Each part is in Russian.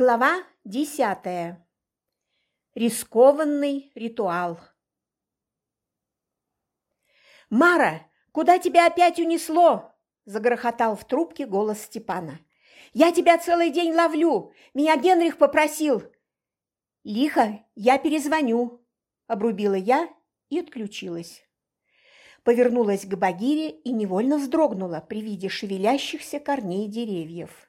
Глава десятая. Рискованный ритуал. «Мара, куда тебя опять унесло?» – загрохотал в трубке голос Степана. «Я тебя целый день ловлю. Меня Генрих попросил». «Лихо, я перезвоню», – обрубила я и отключилась. Повернулась к Багире и невольно вздрогнула при виде шевелящихся корней деревьев.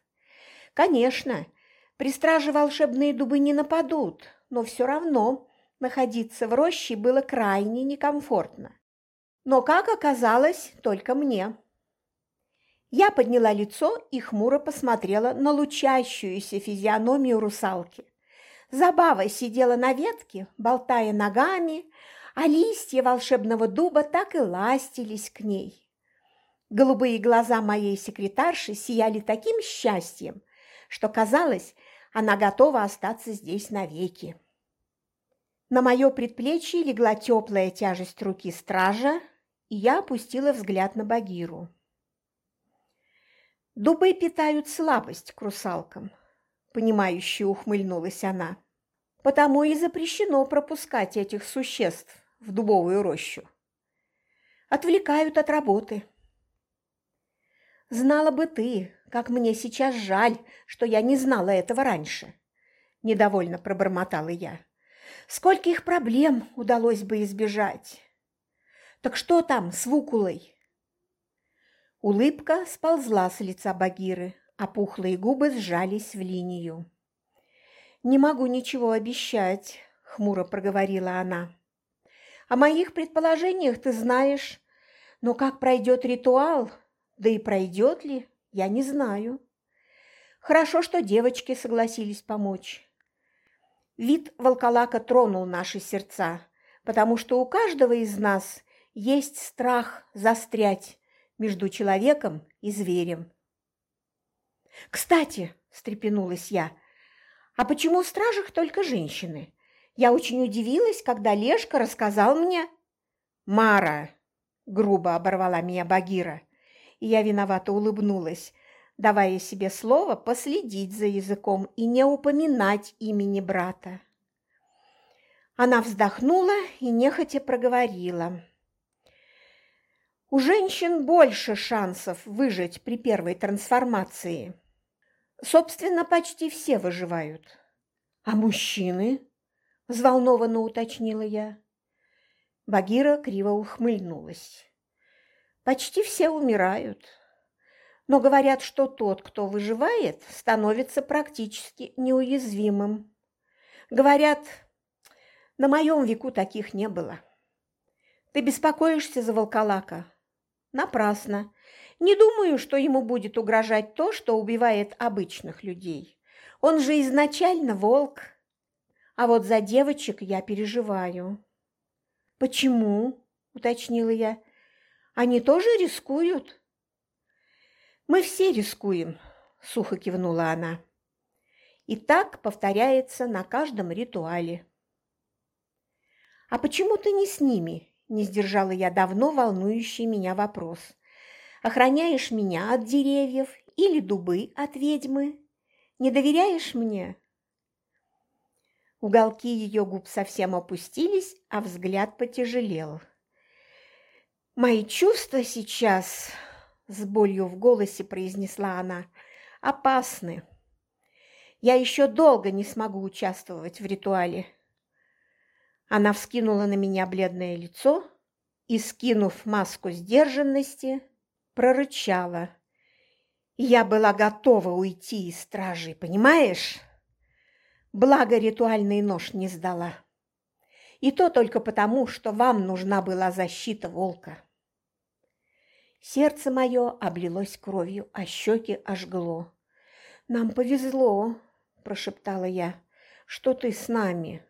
«Конечно, – при страже волшебные дубы не нападут, но все равно находиться в роще было крайне некомфортно. Но, как оказалось, только мне. Я подняла лицо и хмуро посмотрела на лучащуюся физиономию русалки. Забава сидела на ветке, болтая ногами, а листья волшебного дуба так и ластились к ней. Голубые глаза моей секретарши сияли таким счастьем, что казалось, она готова остаться здесь навеки. На мое предплечье легла теплая тяжесть руки стража, и я опустила взгляд на Багиру. «Дубы питают слабость к русалкам», – понимающе ухмыльнулась она. «Потому и запрещено пропускать этих существ в дубовую рощу. Отвлекают от работы». «Знала бы ты, как мне сейчас жаль, что я не знала этого раньше!» Недовольно пробормотала я. «Скольких проблем удалось бы избежать!» «Так что там с Вукулой?» Улыбка сползла с лица Багиры, а пухлые губы сжались в линию. «Не могу ничего обещать», – хмуро проговорила она. «О моих предположениях ты знаешь, но как пройдет ритуал, да и пройдет ли, я не знаю. Хорошо, что девочки согласились помочь. Вид волколака тронул наши сердца, потому что у каждого из нас есть страх застрять между человеком и зверем. «Кстати», – встрепенулась я, – «а почему в стражах только женщины? Я очень удивилась, когда Лешка рассказал мне...» «Мара!» – грубо оборвала меня Багира и я виновато улыбнулась, давая себе слово последить за языком и не упоминать имени брата. Она вздохнула и нехотя проговорила. У женщин больше шансов выжить при первой трансформации. Собственно, почти все выживают. А мужчины? Взволнованно уточнила я. Багира криво ухмыльнулась. Почти все умирают. Но говорят, что тот, кто выживает, становится практически неуязвимым. Говорят, на моем веку таких не было. Ты беспокоишься за волколака? Напрасно. Не думаю, что ему будет угрожать то, что убивает обычных людей. Он же изначально волк. А вот за девочек я переживаю. Почему? уточнила я. Они тоже рискуют?» «Мы все рискуем», – сухо кивнула она. «И так повторяется на каждом ритуале». «А почему ты не с ними?» – не сдержала я давно волнующий меня вопрос. «Охраняешь меня от деревьев или дубы от ведьмы? Не доверяешь мне?» Уголки ее губ совсем опустились, а взгляд потяжелел. «Мои чувства сейчас», – с болью в голосе произнесла она, – «опасны. Я еще долго не смогу участвовать в ритуале». Она вскинула на меня бледное лицо и, скинув маску сдержанности, прорычала. Я была готова уйти из стражи, понимаешь? Благо ритуальный нож не сдала. И то только потому, что вам нужна была защита волка. Сердце мое облилось кровью, а щеки ожгло. «Нам повезло», – прошептала я, – «что ты с нами».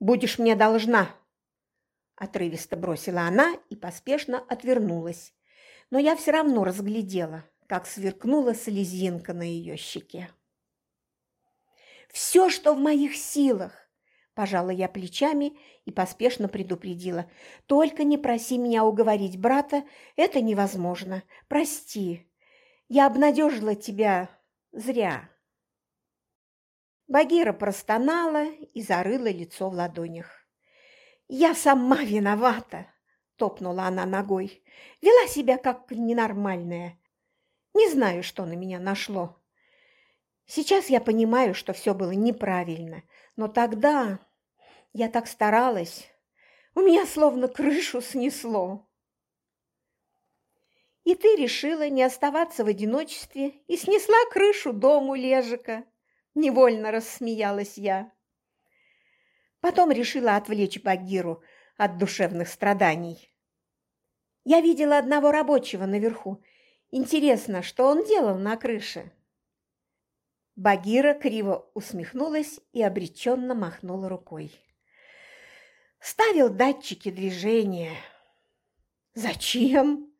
«Будешь мне должна», – отрывисто бросила она и поспешно отвернулась. Но я все равно разглядела, как сверкнула слезинка на ее щеке. «Все, что в моих силах, Пожала я плечами и поспешно предупредила. «Только не проси меня уговорить брата, это невозможно. Прости, я обнадежила тебя зря». Багира простонала и зарыла лицо в ладонях. «Я сама виновата!» – топнула она ногой. «Вела себя как ненормальная. Не знаю, что на меня нашло. Сейчас я понимаю, что все было неправильно, но тогда я так старалась, у меня словно крышу снесло. И ты решила не оставаться в одиночестве и снесла крышу дому Лежика. Невольно рассмеялась я. Потом решила отвлечь Багиру от душевных страданий. Я видела одного рабочего наверху. Интересно, что он делал на крыше? Багира криво усмехнулась и обреченно махнула рукой. Ставил датчики движения. Зачем?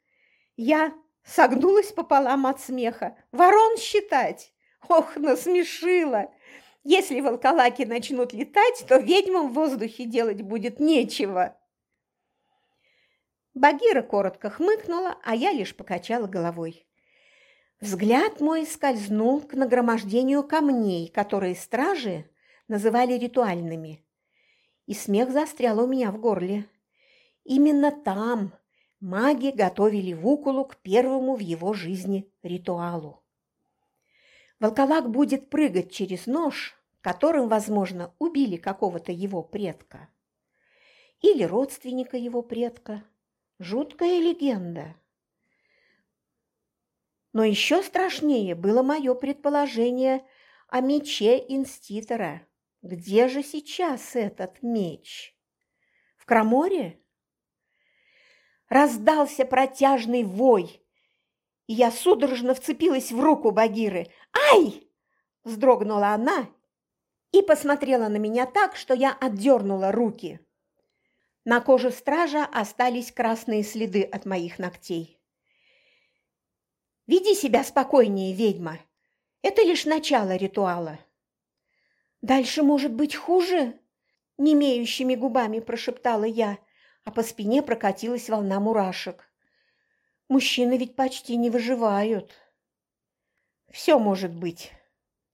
Я согнулась пополам от смеха. Ворон считать? Ох, насмешила! Если волколаки начнут летать, то ведьмам в воздухе делать будет нечего. Багира коротко хмыкнула, а я лишь покачала головой. Взгляд мой скользнул к нагромождению камней, которые стражи называли ритуальными. И смех застрял у меня в горле. Именно там маги готовили Вукулу к первому в его жизни ритуалу. Волколак будет прыгать через нож, которым, возможно, убили какого-то его предка. Или родственника его предка. Жуткая легенда. Но еще страшнее было мое предположение о мече инститора. Где же сейчас этот меч? В Краморе? Раздался протяжный вой, и я судорожно вцепилась в руку Багиры. «Ай!» – вздрогнула она и посмотрела на меня так, что я отдернула руки. На коже стража остались красные следы от моих ногтей. «Веди себя спокойнее, ведьма. Это лишь начало ритуала». «Дальше может быть хуже?» – немеющими губами прошептала я, а по спине прокатилась волна мурашек. Мужчины ведь почти не выживают. Все может быть,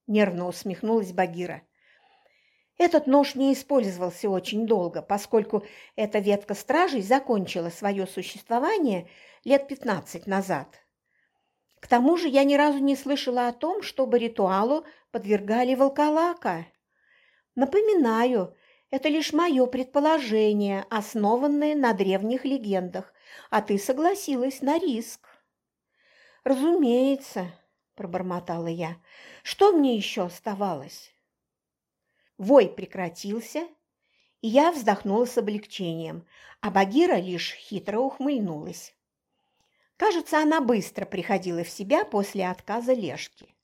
нервно усмехнулась Багира. Этот нож не использовался очень долго, поскольку эта ветка стражей закончила свое существование лет пятнадцать назад. К тому же я ни разу не слышала о том, чтобы ритуалу подвергали волколака. Напоминаю, это лишь мое предположение, основанное на древних легендах, а ты согласилась на риск. Разумеется, пробормотала я. Что мне еще оставалось? Вой прекратился, и я вздохнула с облегчением, а Багира лишь хитро ухмыльнулась. Кажется, она быстро приходила в себя после отказа Лешки.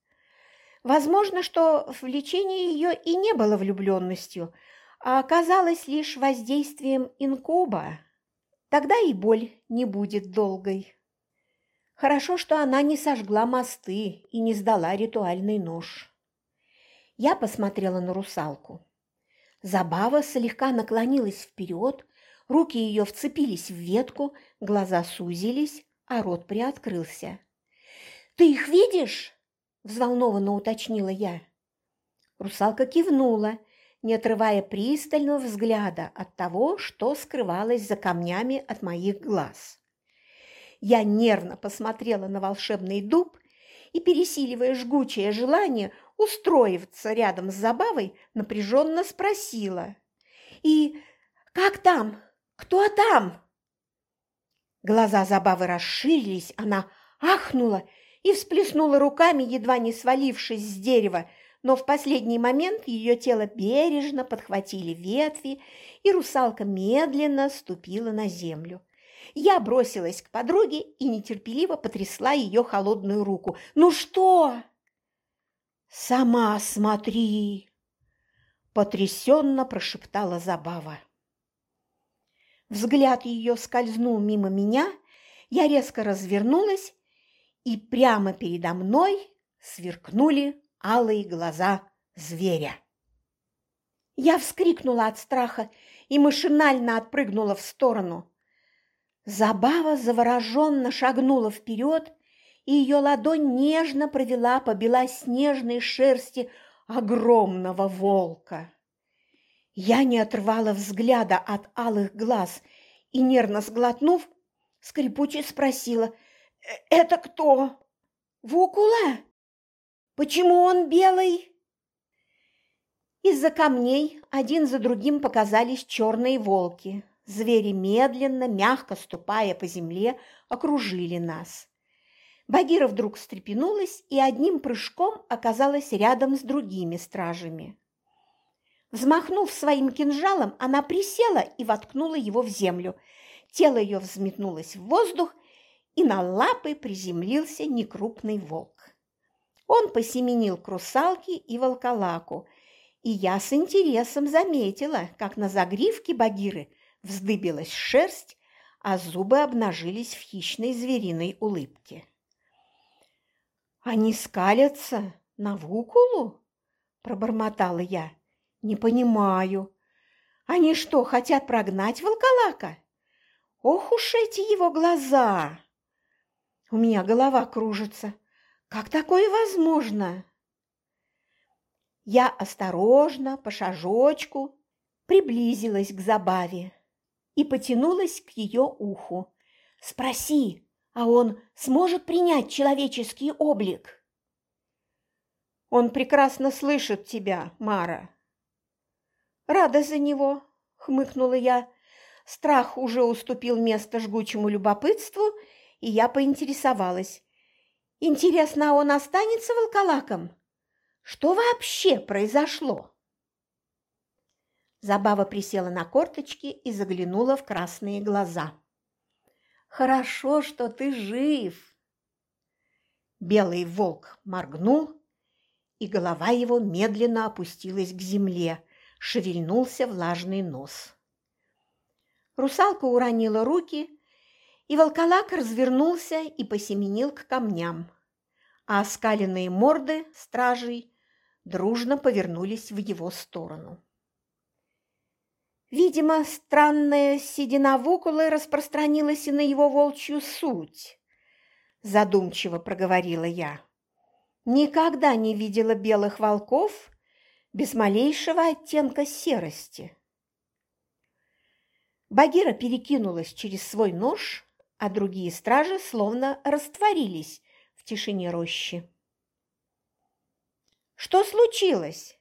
Возможно, что влечение ее и не было влюбленностью, а оказалось лишь воздействием инкуба. Тогда и боль не будет долгой. Хорошо, что она не сожгла мосты и не сдала ритуальный нож. Я посмотрела на русалку. Забава слегка наклонилась вперед, руки ее вцепились в ветку, глаза сузились, а рот приоткрылся. «Ты их видишь?» – взволнованно уточнила я. Русалка кивнула не отрывая пристального взгляда от того, что скрывалось за камнями от моих глаз. Я нервно посмотрела на волшебный дуб и, пересиливая жгучее желание устроиться рядом с забавой, напряженно спросила. «И как там? Кто там?» Глаза забавы расширились, она ахнула и всплеснула руками, едва не свалившись с дерева, но в последний момент ее тело бережно подхватили ветви, и русалка медленно ступила на землю. Я бросилась к подруге и нетерпеливо потрясла ее холодную руку. «Ну что?» «Сама смотри!» – потрясенно прошептала Забава. Взгляд ее скользнул мимо меня, я резко развернулась, и прямо передо мной сверкнули алые глаза зверя. Я вскрикнула от страха и машинально отпрыгнула в сторону. Забава завороженно шагнула вперед, и ее ладонь нежно провела по белоснежной шерсти огромного волка. Я не отрывала взгляда от алых глаз и, нервно сглотнув, скрипуче спросила, «Э, «Это кто? Вукула? Почему он белый?» Из-за камней один за другим показались черные волки. Звери медленно, мягко ступая по земле, окружили нас. Багира вдруг встрепенулась и одним прыжком оказалась рядом с другими стражами. Взмахнув своим кинжалом, она присела и воткнула его в землю. Тело ее взметнулось в воздух, и на лапы приземлился некрупный волк. Он посеменил к русалке и волколаку, и я с интересом заметила, как на загривке Багиры вздыбилась шерсть, а зубы обнажились в хищной звериной улыбке. «Они скалятся на Вукулу?» – пробормотала я. «Не понимаю. Они что, хотят прогнать волколака? Ох уж эти его глаза! У меня голова кружится. Как такое возможно?» Я осторожно, по шажочку, приблизилась к забаве и потянулась к ее уху. «Спроси, а он сможет принять человеческий облик?» «Он прекрасно слышит тебя, Мара». «Рада за него», — хмыкнула я. Страх уже уступил место жгучему любопытству, и я поинтересовалась. «Интересно, а он останется волколаком?» Что вообще произошло? Забава присела на корточки и заглянула в красные глаза. «Хорошо, что ты жив!» Белый волк моргнул, и голова его медленно опустилась к земле, шевельнулся влажный нос. Русалка уронила руки, и волколак развернулся и посеменил к камням, а оскаленные морды стражей дружно повернулись в его сторону. Видимо, странная седина Вукулы распространилась и на его волчью суть, задумчиво проговорила я. Никогда не видела белых волков без малейшего оттенка серости. Багира перекинулась через свой нож, а другие стражи словно растворились в тишине рощи. Что случилось?»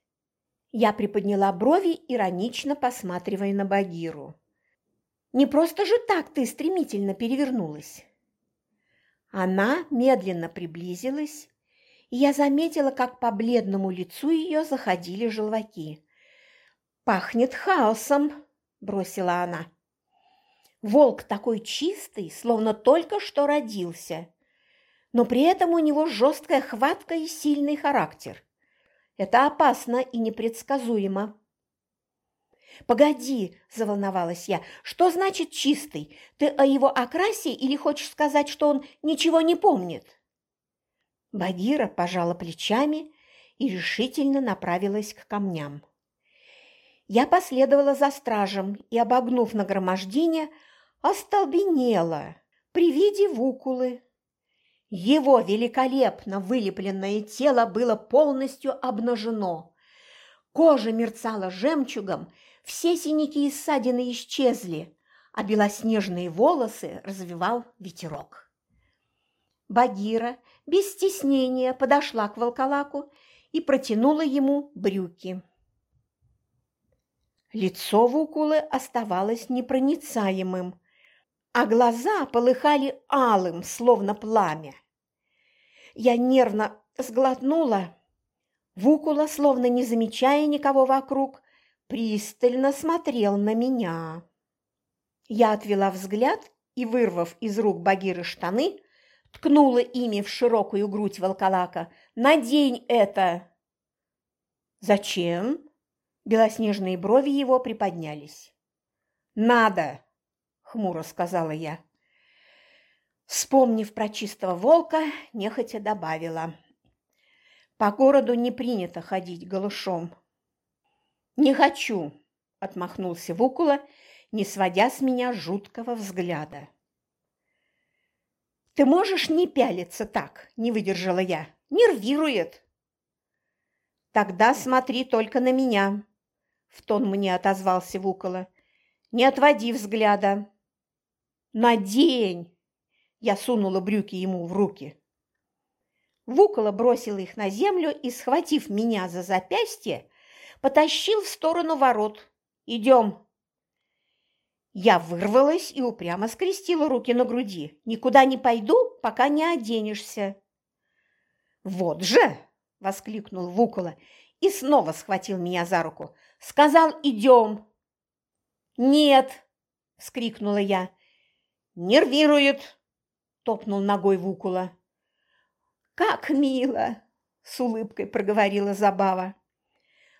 Я приподняла брови, иронично посматривая на Багиру. «Не просто же так ты стремительно перевернулась!» Она медленно приблизилась, я заметила, как по бледному лицу ее заходили желваки. «Пахнет хаосом!» – бросила она. «Волк такой чистый, словно только что родился, но при этом у него жесткая хватка и сильный характер. Это опасно и непредсказуемо. «Погоди!» – заволновалась я. «Что значит чистый? Ты о его окрасе или хочешь сказать, что он ничего не помнит?» Багира пожала плечами и решительно направилась к камням. Я последовала за стражем и, обогнув нагромождение, остолбенела при виде вукулы, его великолепно вылепленное тело было полностью обнажено. Кожа мерцала жемчугом, все синяки и ссадины исчезли, а белоснежные волосы развивал ветерок. Багира без стеснения подошла к волколаку и протянула ему брюки. Лицо Вукулы оставалось непроницаемым, а глаза полыхали алым, словно пламя. Я нервно сглотнула. Вукула, словно не замечая никого вокруг, пристально смотрел на меня. Я отвела взгляд и, вырвав из рук Багиры штаны, ткнула ими в широкую грудь волколака. «Надень это!» «Зачем?» Белоснежные брови его приподнялись. «Надо!» хмуро сказала я. Вспомнив про чистого волка, нехотя добавила. По городу не принято ходить голышом. Не хочу, отмахнулся Вукула, не сводя с меня жуткого взгляда. Ты можешь не пялиться так, не выдержала я. Нервирует. «Тогда смотри только на меня», – в тон мне отозвался Вукола. «Не отводи взгляда». «Надень!» – я сунула брюки ему в руки. Вукола бросил их на землю и, схватив меня за запястье, потащил в сторону ворот. «Идем!» Я вырвалась и упрямо скрестила руки на груди. «Никуда не пойду, пока не оденешься». «Вот же!» – воскликнул Вукола и снова схватил меня за руку. «Сказал, идем!» «Нет!» – вскрикнула я. «Нервирует!» – топнул ногой Вукула. «Как мило!» – с улыбкой проговорила Забава.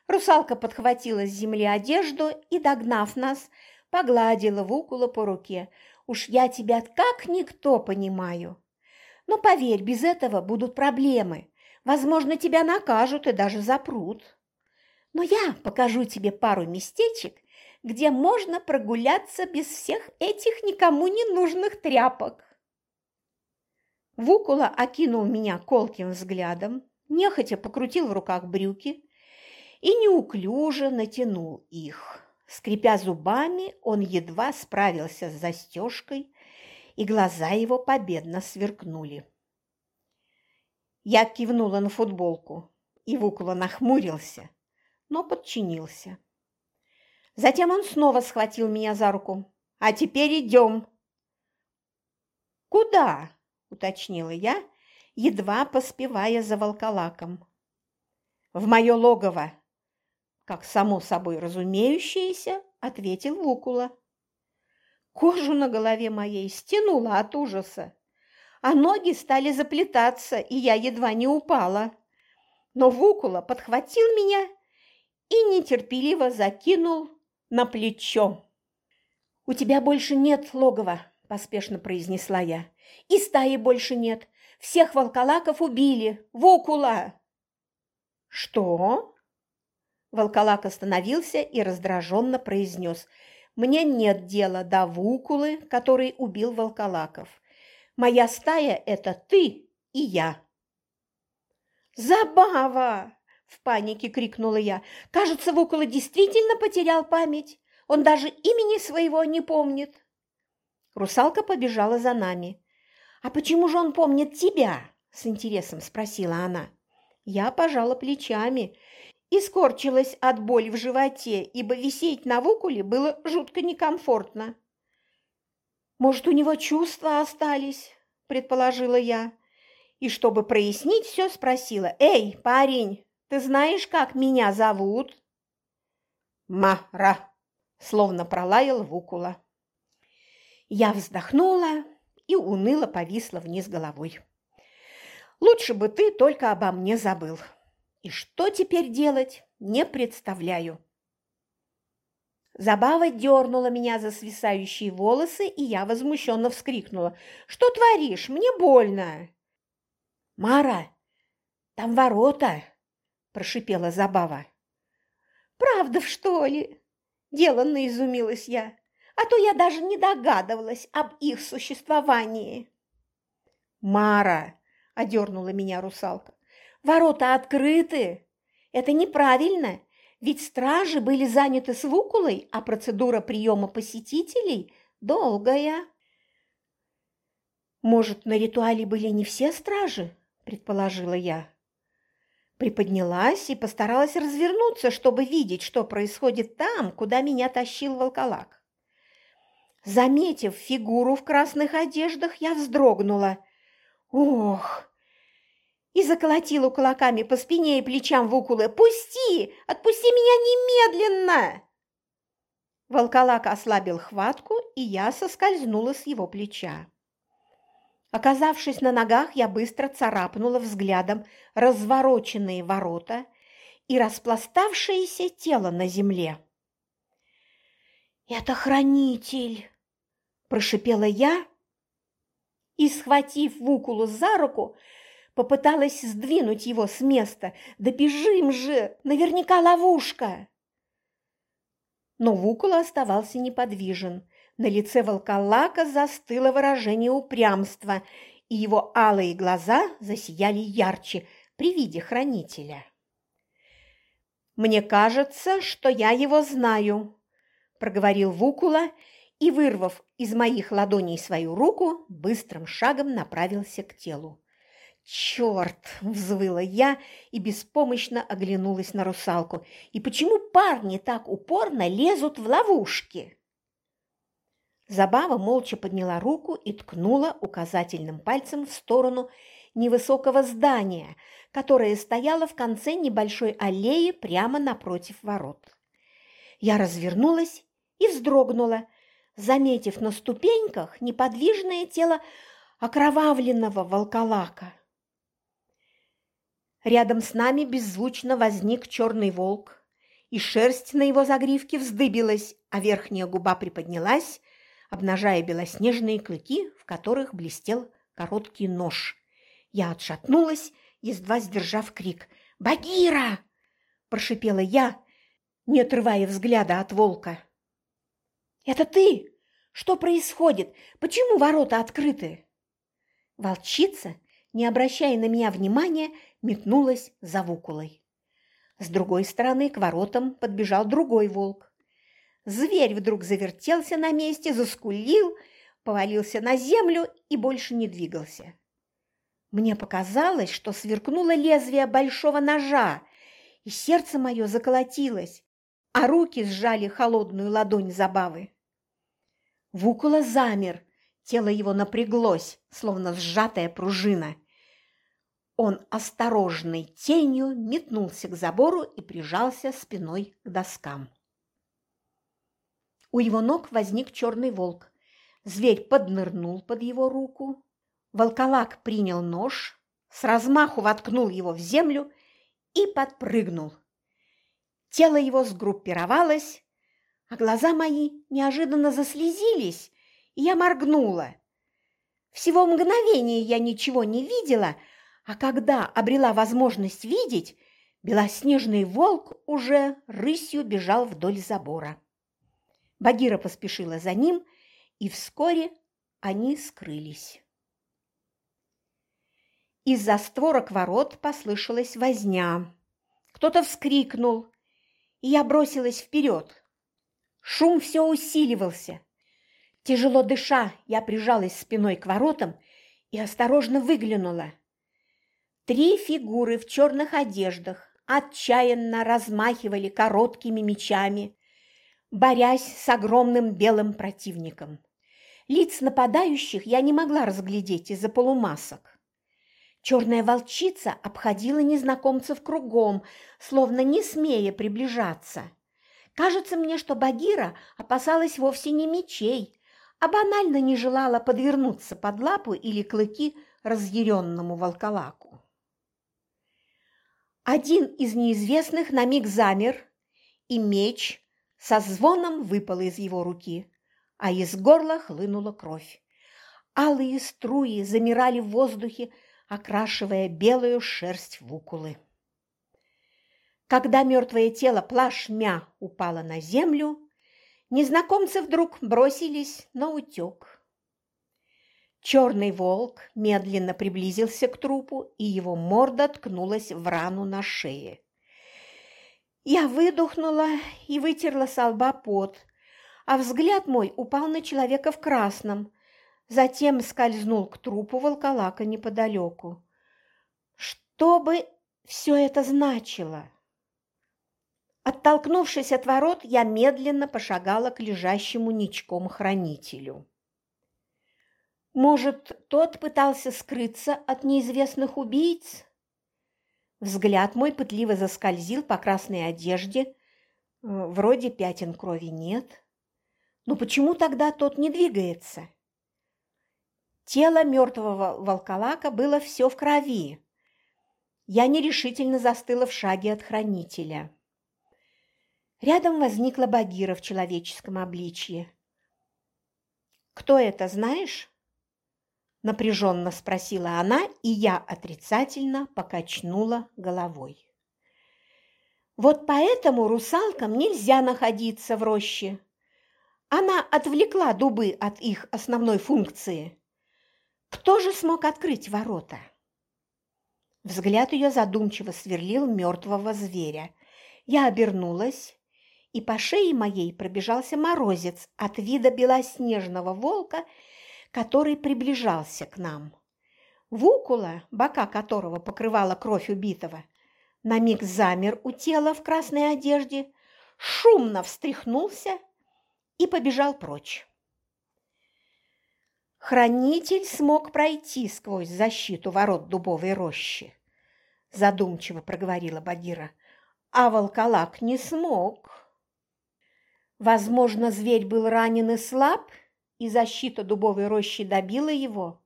Русалка подхватила с земли одежду и, догнав нас, погладила Вукула по руке. «Уж я тебя как никто понимаю. Но поверь, без этого будут проблемы. Возможно, тебя накажут и даже запрут. Но я покажу тебе пару местечек, где можно прогуляться без всех этих никому не нужных тряпок». Вукула окинул меня колким взглядом, нехотя покрутил в руках брюки и неуклюже натянул их. Скрипя зубами, он едва справился с застежкой, и глаза его победно сверкнули. Я кивнула на футболку, и Вукула нахмурился, но подчинился. Затем он снова схватил меня за руку. «А теперь идем!» «Куда?» – уточнила я, едва поспевая за волколаком. «В мое логово!» Как само собой разумеющееся, ответил Вукула. Кожу на голове моей стянула от ужаса, а ноги стали заплетаться, и я едва не упала. Но Вукула подхватил меня и нетерпеливо закинул на плечо. «У тебя больше нет логова», – поспешно произнесла я. «И стаи больше нет. Всех волколаков убили. Вукула!» «Что?» Волколак остановился и раздраженно произнес. «Мне нет дела до Вукулы, который убил волколаков. Моя стая – это ты и я». «Забава!» – в панике крикнула я. «Кажется, Вукула действительно потерял память. Он даже имени своего не помнит». Русалка побежала за нами. «А почему же он помнит тебя?» – с интересом спросила она. Я пожала плечами и скорчилась от боли в животе, ибо висеть на вукуле было жутко некомфортно. «Может, у него чувства остались?» – предположила я. И чтобы прояснить все, спросила. «Эй, парень, ты знаешь, как меня зовут?» «Мара», – словно пролаял Вукула. Я вздохнула и уныло повисла вниз головой. «Лучше бы ты только обо мне забыл». И что теперь делать, не представляю. Забава дернула меня за свисающие волосы, и я возмущенно вскрикнула. «Что творишь? Мне больно!» «Мара, там ворота!» – прошипела Забава. «Правда, что ли?» – деланно изумилась я. «А то я даже не догадывалась об их существовании». «Мара!» – одернула меня русалка. Ворота открыты. Это неправильно, ведь стражи были заняты с Вукулой, а процедура приема посетителей долгая. Может, на ритуале были не все стражи, предположила я. Приподнялась и постаралась развернуться, чтобы видеть, что происходит там, куда меня тащил волколак. Заметив фигуру в красных одеждах, я вздрогнула. Ох, и заколотила кулаками по спине и плечам Вукулы. «Пусти! Отпусти меня немедленно!» Волколак ослабил хватку, и я соскользнула с его плеча. Оказавшись на ногах, я быстро царапнула взглядом развороченные ворота и распластавшееся тело на земле. «Это хранитель!» – прошипела я и, схватив Вукулу за руку, Попыталась сдвинуть его с места. «Да бежим же! Наверняка ловушка!» Но Вукула оставался неподвижен. На лице волколака застыло выражение упрямства, и его алые глаза засияли ярче при виде хранителя. «Мне кажется, что я его знаю», – проговорил Вукула и, вырвав из моих ладоней свою руку, быстрым шагом направился к телу. «Черт!» – взвыла я и беспомощно оглянулась на русалку. «И почему парни так упорно лезут в ловушки?» Забава молча подняла руку и ткнула указательным пальцем в сторону невысокого здания, которое стояло в конце небольшой аллеи прямо напротив ворот. Я развернулась и вздрогнула, заметив на ступеньках неподвижное тело окровавленного волколака. Рядом с нами беззвучно возник черный волк, и шерсть на его загривке вздыбилась, а верхняя губа приподнялась, обнажая белоснежные клыки, в которых блестел короткий нож. Я отшатнулась, едва сдержав крик. «Багира!» – прошипела я, не отрывая взгляда от волка. «Это ты? Что происходит? Почему ворота открыты?» Волчица, не обращая на меня внимания, метнулась за вукулой. С другой стороны к воротам подбежал другой волк. Зверь вдруг завертелся на месте, заскулил, повалился на землю и больше не двигался. Мне показалось, что сверкнуло лезвие большого ножа, и сердце мое заколотилось, а руки сжали холодную ладонь забавы. Вукула замер, тело его напряглось, словно сжатая пружина. Он осторожной тенью метнулся к забору и прижался спиной к доскам. У его ног возник черный волк. Зверь поднырнул под его руку. Волколак принял нож, с размаху воткнул его в землю и подпрыгнул. Тело его сгруппировалось, а глаза мои неожиданно заслезились, и я моргнула. Всего мгновение я ничего не видела, а когда обрела возможность видеть, белоснежный волк уже рысью бежал вдоль забора. Багира поспешила за ним, и вскоре они скрылись. Из-за створок ворот послышалась возня. Кто-то вскрикнул, и я бросилась вперед. Шум все усиливался. Тяжело дыша, я прижалась спиной к воротам и осторожно выглянула. Три фигуры в черных одеждах отчаянно размахивали короткими мечами, борясь с огромным белым противником. Лиц нападающих я не могла разглядеть из-за полумасок. Черная волчица обходила незнакомцев кругом, словно не смея приближаться. Кажется мне, что Багира опасалась вовсе не мечей, а банально не желала подвернуться под лапу или клыки разъяренному волколаку. Один из неизвестных на миг замер, и меч со звоном выпало из его руки, а из горла хлынула кровь. Алые струи замирали в воздухе, окрашивая белую шерсть вукулы. Когда мертвое тело плашмя упало на землю, незнакомцы вдруг бросились на утек. Черный волк медленно приблизился к трупу, и его морда ткнулась в рану на шее. Я выдохнула и вытерла с лба пот, а взгляд мой упал на человека в красном, затем скользнул к трупу волколака неподалеку. Что бы все это значило? Оттолкнувшись от ворот, я медленно пошагала к лежащему ничком хранителю. Может, тот пытался скрыться от неизвестных убийц? Взгляд мой пытливо заскользил по красной одежде. Э, вроде пятен крови нет. Но почему тогда тот не двигается? Тело мертвого волколака было все в крови. Я нерешительно застыла в шаге от хранителя. Рядом возникла Багира в человеческом обличье. «Кто это, знаешь?» Напряженно спросила она, и я отрицательно покачнула головой. Вот поэтому русалкам нельзя находиться в роще. Она отвлекла дубы от их основной функции. Кто же смог открыть ворота? Взгляд ее задумчиво сверлил мертвого зверя. Я обернулась, и по шее моей пробежался морозец от вида белоснежного волка, который приближался к нам. Вукула, бока которого покрывала кровь убитого, на миг замер у тела в красной одежде, шумно встряхнулся и побежал прочь. Хранитель смог пройти сквозь защиту ворот дубовой рощи, задумчиво проговорила Багира, а волколак не смог. Возможно, зверь был ранен и слаб, и защита дубовой рощи добила его.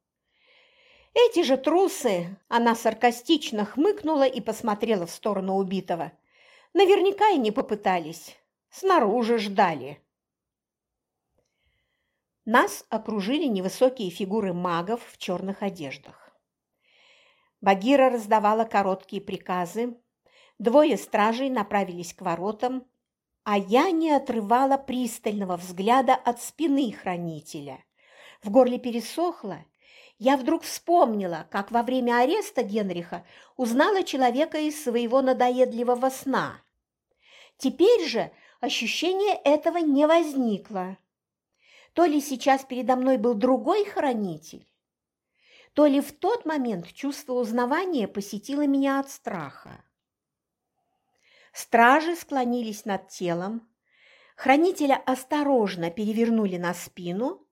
Эти же трусы, она саркастично хмыкнула и посмотрела в сторону убитого. Наверняка и не попытались, снаружи ждали. Нас окружили невысокие фигуры магов в черных одеждах. Багира раздавала короткие приказы, двое стражей направились к воротам, а я не отрывала пристального взгляда от спины хранителя. В горле пересохло, я вдруг вспомнила, как во время ареста Генриха узнала человека из своего надоедливого сна. Теперь же ощущение этого не возникло. То ли сейчас передо мной был другой хранитель, то ли в тот момент чувство узнавания посетило меня от страха. Стражи склонились над телом, хранителя осторожно перевернули на спину,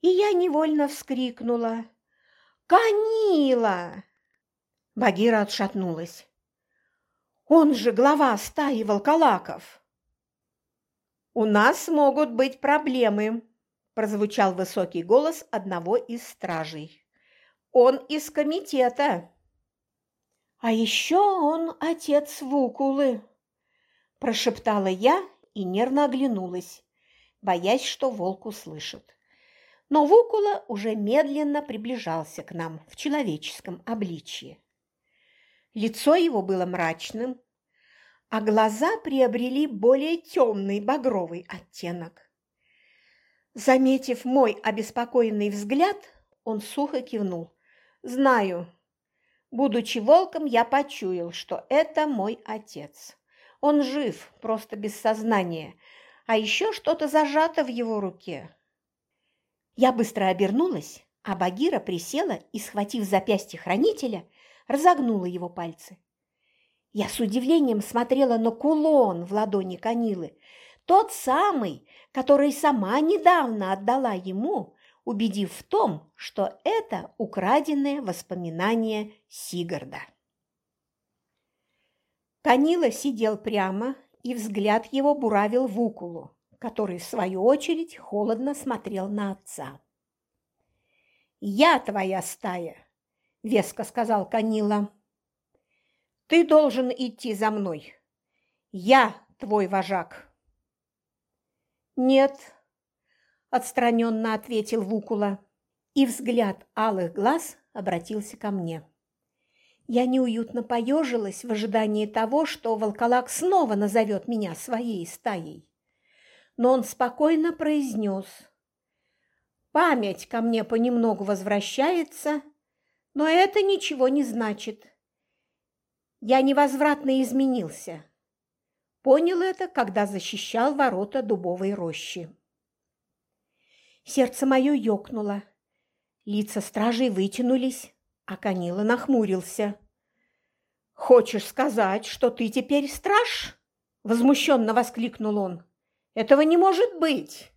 и я невольно вскрикнула «Канила!». Багира отшатнулась. «Он же глава стаи волколаков!» «У нас могут быть проблемы», – прозвучал высокий голос одного из стражей. «Он из комитета». «А еще он отец Вукулы», – прошептала я и нервно оглянулась, боясь, что волк услышит. Но Вукула уже медленно приближался к нам в человеческом обличье. Лицо его было мрачным, а глаза приобрели более темный багровый оттенок. Заметив мой обеспокоенный взгляд, он сухо кивнул. «Знаю. Будучи волком, я почуял, что это мой отец. Он жив, просто без сознания, а еще что-то зажато в его руке». Я быстро обернулась, а Багира присела и, схватив запястье хранителя, разогнула его пальцы. Я с удивлением смотрела на кулон в ладони Канилы, тот самый, который сама недавно отдала ему, убедив в том, что это украденное воспоминание Сигарда. Канила сидел прямо, и взгляд его буравил Вукулу, который, в свою очередь, холодно смотрел на отца. «Я твоя стая», – веско сказал Канила. Ты должен идти за мной. Я твой вожак. Нет, отстраненно ответил Вукула, и взгляд алых глаз обратился ко мне. Я неуютно поежилась в ожидании того, что волколак снова назовет меня своей стаей. Но он спокойно произнес. Память ко мне понемногу возвращается, но это ничего не значит. Я невозвратно изменился. Понял это, когда защищал ворота дубовой рощи. Сердце мое ёкнуло. Лица стражей вытянулись, а Канила нахмурился. «Хочешь сказать, что ты теперь страж?» – возмущенно воскликнул он. «Этого не может быть!»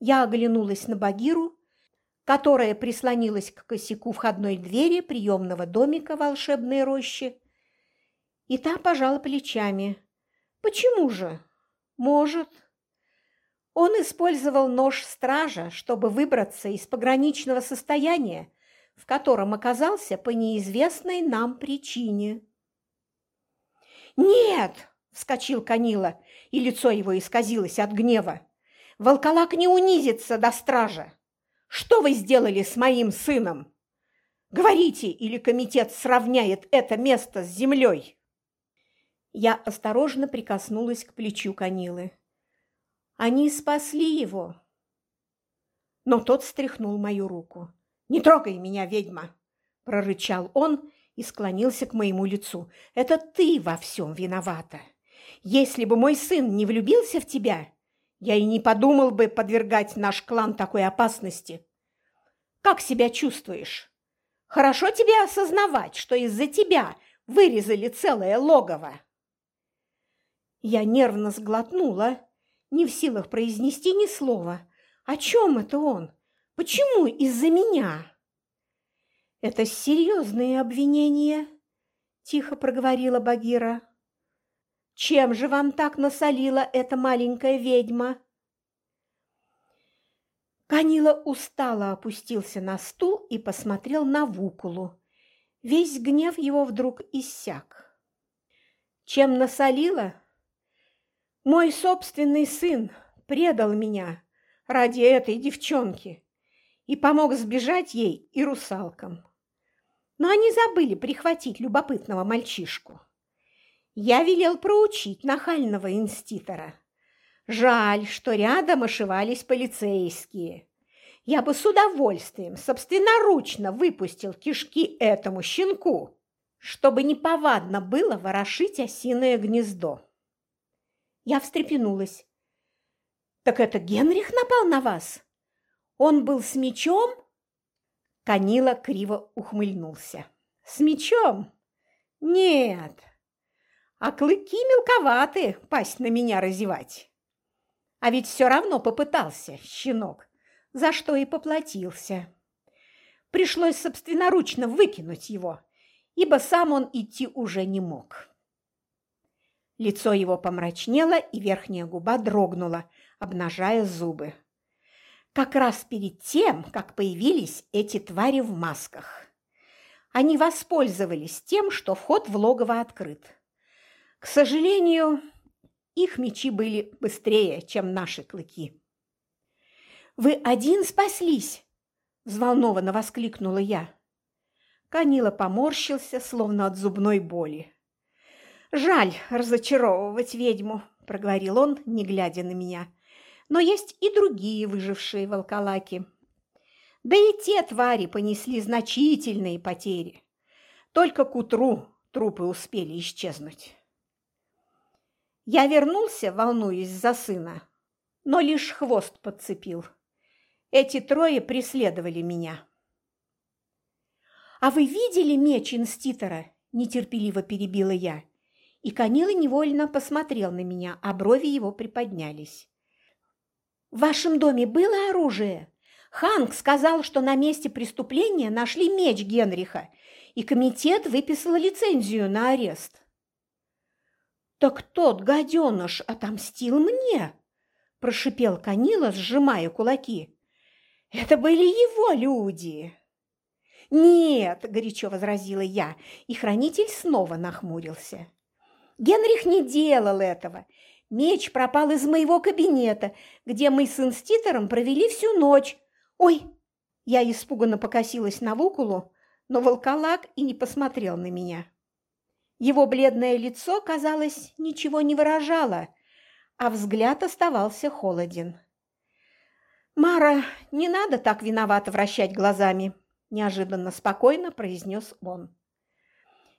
Я оглянулась на Багиру, которая прислонилась к косяку входной двери приемного домика волшебной рощи. И та пожала плечами. Почему же? Может. Он использовал нож стража, чтобы выбраться из пограничного состояния, в котором оказался по неизвестной нам причине. «Нет!» – вскочил Канила, и лицо его исказилось от гнева. «Волколак не унизится до стража!» Что вы сделали с моим сыном? Говорите, или комитет сравняет это место с землей!» Я осторожно прикоснулась к плечу Канилы. «Они спасли его!» Но тот стряхнул мою руку. «Не трогай меня, ведьма!» – прорычал он и склонился к моему лицу. «Это ты во всем виновата. Если бы мой сын не влюбился в тебя, я и не подумал бы подвергать наш клан такой опасности. Как себя чувствуешь? Хорошо тебе осознавать, что из-за тебя вырезали целое логово?» Я нервно сглотнула, не в силах произнести ни слова. «О чем это он? Почему из-за меня?» «Это серьезные обвинения», – тихо проговорила Багира. «Чем же вам так насолила эта маленькая ведьма?» Канила устало опустился на стул и посмотрел на Вукулу. Весь гнев его вдруг иссяк. «Чем насолила?» «Мой собственный сын предал меня ради этой девчонки и помог сбежать ей и русалкам но они забыли прихватить любопытного мальчишку. Я велел проучить нахального инститора. Жаль, что рядом ошивались полицейские. Я бы с удовольствием собственноручно выпустил кишки этому щенку, чтобы неповадно было ворошить осиное гнездо. Я встрепенулась. «Так это Генрих напал на вас? Он был с мечом?» Канила криво ухмыльнулся. «С мечом? Нет. А клыки мелковаты пасть на меня разевать. А ведь все равно попытался, щенок, за что и поплатился. Пришлось собственноручно выкинуть его, ибо сам он идти уже не мог». Лицо его помрачнело, и верхняя губа дрогнула, обнажая зубы как раз перед тем, как появились эти твари в масках. Они воспользовались тем, что вход в логово открыт. К сожалению, их мечи были быстрее, чем наши клыки. «Вы один спаслись!» – взволнованно воскликнула я. Канила поморщился, словно от зубной боли. «Жаль разочаровывать ведьму», – проговорил он, не глядя на меня но есть и другие выжившие волколаки. Да и те твари понесли значительные потери. Только к утру трупы успели исчезнуть. Я вернулся, волнуясь за сына, но лишь хвост подцепил. Эти трое преследовали меня. «А вы видели меч инститора?» – нетерпеливо перебила я. И Канила невольно посмотрел на меня, а брови его приподнялись. В вашем доме было оружие? Ханк сказал, что на месте преступления нашли меч Генриха, и комитет выписал лицензию на арест. «Так тот гаденыш отомстил мне!» – прошипел Канила, сжимая кулаки. «Это были его люди!» «Нет!» – горячо возразила я, и хранитель снова нахмурился. «Генрих не делал этого, Меч пропал из моего кабинета, где мы с инститором провели всю ночь. Ой!» Я испуганно покосилась на Вукулу, но волколак и не посмотрел на меня. Его бледное лицо, казалось, ничего не выражало, а взгляд оставался холоден. «Мара, не надо так виновато вращать глазами», – неожиданно спокойно произнес он.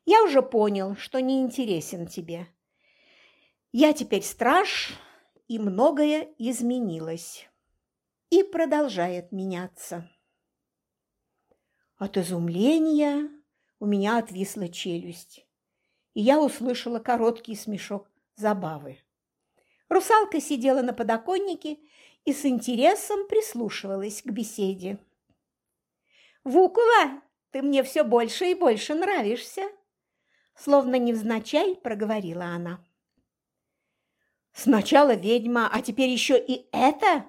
«Я уже понял, что не интересен тебе. Я теперь страж, и многое изменилось. И продолжает меняться. От изумления у меня отвисла челюсть, и я услышала короткий смешок забавы. Русалка сидела на подоконнике и с интересом прислушивалась к беседе. «Вукула, ты мне все больше и больше нравишься!» Словно невзначай проговорила она. «Сначала ведьма, а теперь еще и это?»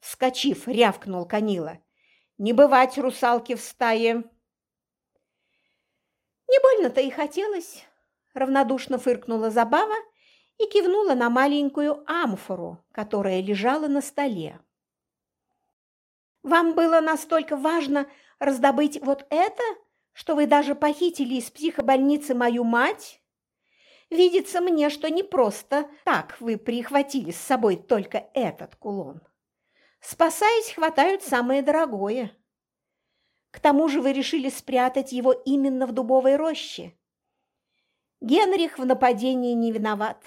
Вскочив, рявкнул Канила. «Не бывать русалки в стае!» «Не больно-то и хотелось!» Равнодушно фыркнула Забава и кивнула на маленькую амфору, которая лежала на столе. «Вам было настолько важно раздобыть вот это, что вы даже похитили из психобольницы мою мать?» Видится мне, что не просто так вы прихватили с собой только этот кулон. Спасаясь, хватают самое дорогое. К тому же вы решили спрятать его именно в дубовой роще. Генрих в нападении не виноват,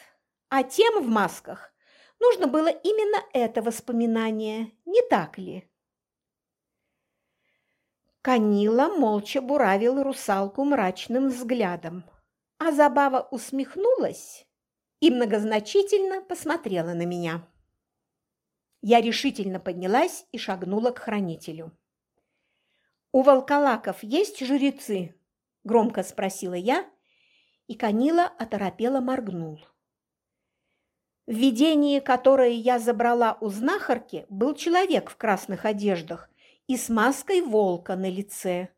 а тем в масках нужно было именно это воспоминание, не так ли? Канила молча буравил русалку мрачным взглядом, а Забава усмехнулась и многозначительно посмотрела на меня. Я решительно поднялась и шагнула к хранителю. «У волколаков есть жрецы?» – громко спросила я, и Канила оторопело моргнул. В видении, которое я забрала у знахарки, был человек в красных одеждах и с маской волка на лице.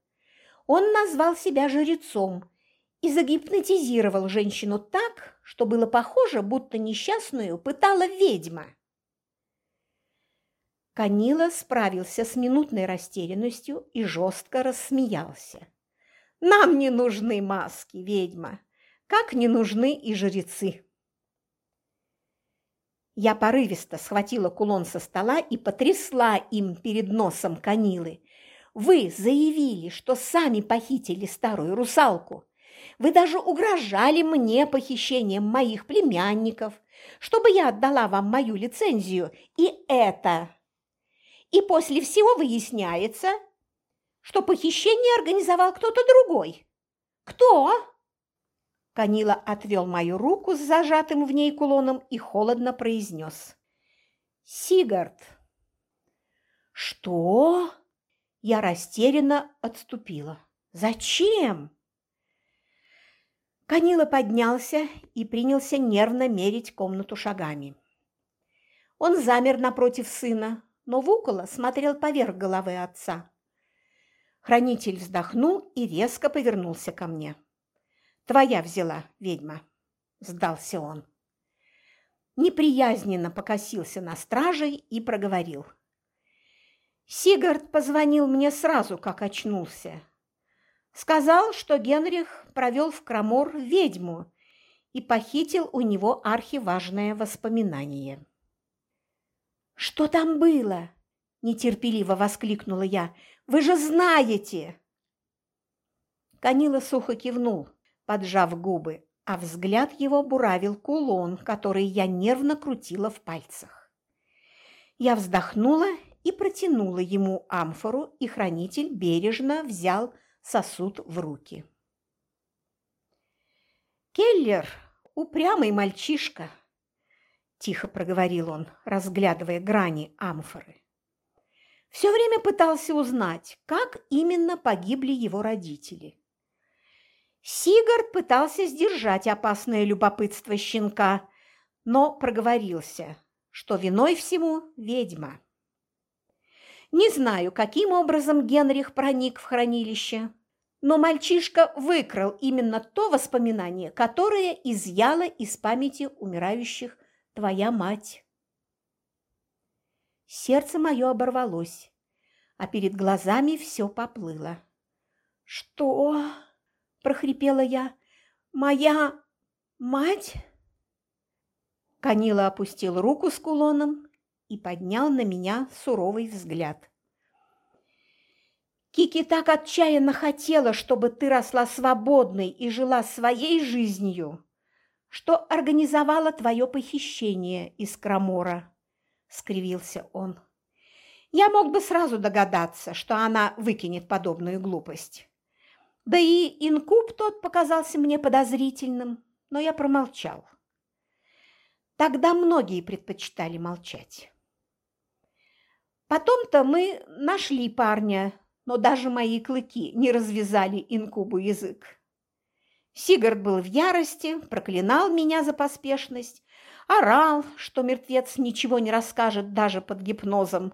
Он назвал себя жрецом и загипнотизировал женщину так, что было похоже, будто несчастную пытала ведьма. Канила справился с минутной растерянностью и жестко рассмеялся. «Нам не нужны маски, ведьма, как не нужны и жрецы!» Я порывисто схватила кулон со стола и потрясла им перед носом Канилы. «Вы заявили, что сами похитили старую русалку. Вы даже угрожали мне похищением моих племянников, чтобы я отдала вам мою лицензию, и это и после всего выясняется, что похищение организовал кто-то другой. Кто? Канила отвел мою руку с зажатым в ней кулоном и холодно произнес. Сигард. Что? Я растерянно отступила. Зачем? Канила поднялся и принялся нервно мерить комнату шагами. Он замер напротив сына, но Вукола смотрел поверх головы отца. Хранитель вздохнул и резко повернулся ко мне. «Твоя взяла, ведьма», – сдался он. Неприязненно покосился на стражей и проговорил. Сигард позвонил мне сразу, как очнулся. Сказал, что Генрих провел в Крамор ведьму и похитил у него архиважное воспоминание. «Что там было?» – нетерпеливо воскликнула я. «Вы же знаете!» Канила сухо кивнул, поджав губы, а взгляд его буравил кулон, который я нервно крутила в пальцах. Я вздохнула и протянула ему амфору, и хранитель бережно взял сосуд в руки. Келлер – упрямый мальчишка, тихо проговорил он, разглядывая грани амфоры. Все время пытался узнать, как именно погибли его родители. Сигард пытался сдержать опасное любопытство щенка, но проговорился, что виной всему ведьма. Не знаю, каким образом Генрих проник в хранилище, но мальчишка выкрал именно то воспоминание, которое изъяло из памяти умирающих твоя мать. Сердце мое оборвалось, а перед глазами все поплыло. «Что?» – прохрипела я. «Моя мать?» Канила опустил руку с кулоном и поднял на меня суровый взгляд. Кики так отчаянно хотела, чтобы ты росла свободной и жила своей жизнью, что организовала твое похищение из Крамора», – скривился он. «Я мог бы сразу догадаться, что она выкинет подобную глупость. Да и инкуб тот показался мне подозрительным, но я промолчал. Тогда многие предпочитали молчать. Потом-то мы нашли парня, но даже мои клыки не развязали инкубу язык. Сигард был в ярости, проклинал меня за поспешность, орал, что мертвец ничего не расскажет даже под гипнозом.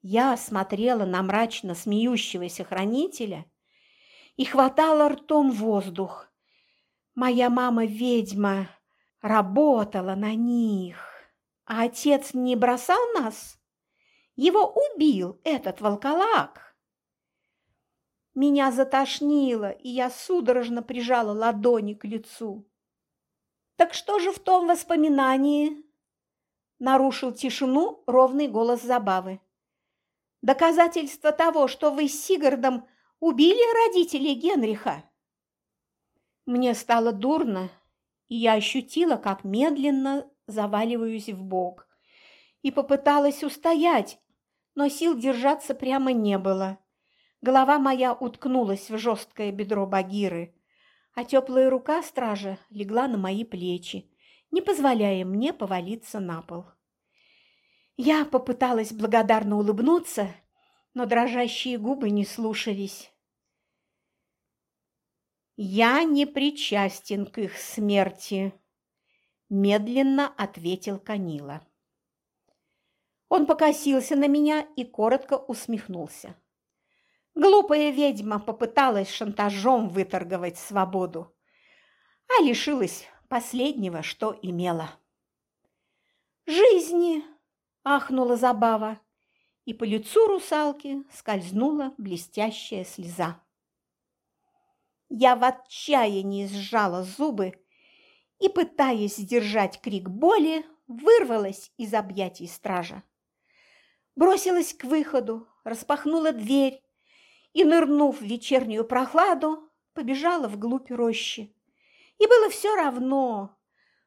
Я смотрела на мрачно смеющегося хранителя и хватала ртом воздух. Моя мама-ведьма работала на них, а отец не бросал нас. Его убил этот волколак. Меня затошнило, и я судорожно прижала ладони к лицу. «Так что же в том воспоминании?» Нарушил тишину ровный голос Забавы. Доказательство того, что вы с Сигардом убили родителей Генриха. Мне стало дурно, и я ощутила, как медленно заваливаюсь в бок, и попыталась устоять, но сил держаться прямо не было. Голова моя уткнулась в жесткое бедро Багиры, а теплая рука стража легла на мои плечи, не позволяя мне повалиться на пол. Я попыталась благодарно улыбнуться, но дрожащие губы не слушались. «Я не причастен к их смерти», – медленно ответил Канила. Он покосился на меня и коротко усмехнулся. Глупая ведьма попыталась шантажом выторговать свободу, а лишилась последнего, что имела. «Жизни!» – ахнула Забава, и по лицу русалки скользнула блестящая слеза. Я в отчаянии сжала зубы и, пытаясь сдержать крик боли, вырвалась из объятий стража. Бросилась к выходу, распахнула дверь и, нырнув в вечернюю прохладу, побежала вглубь рощи. И было все равно,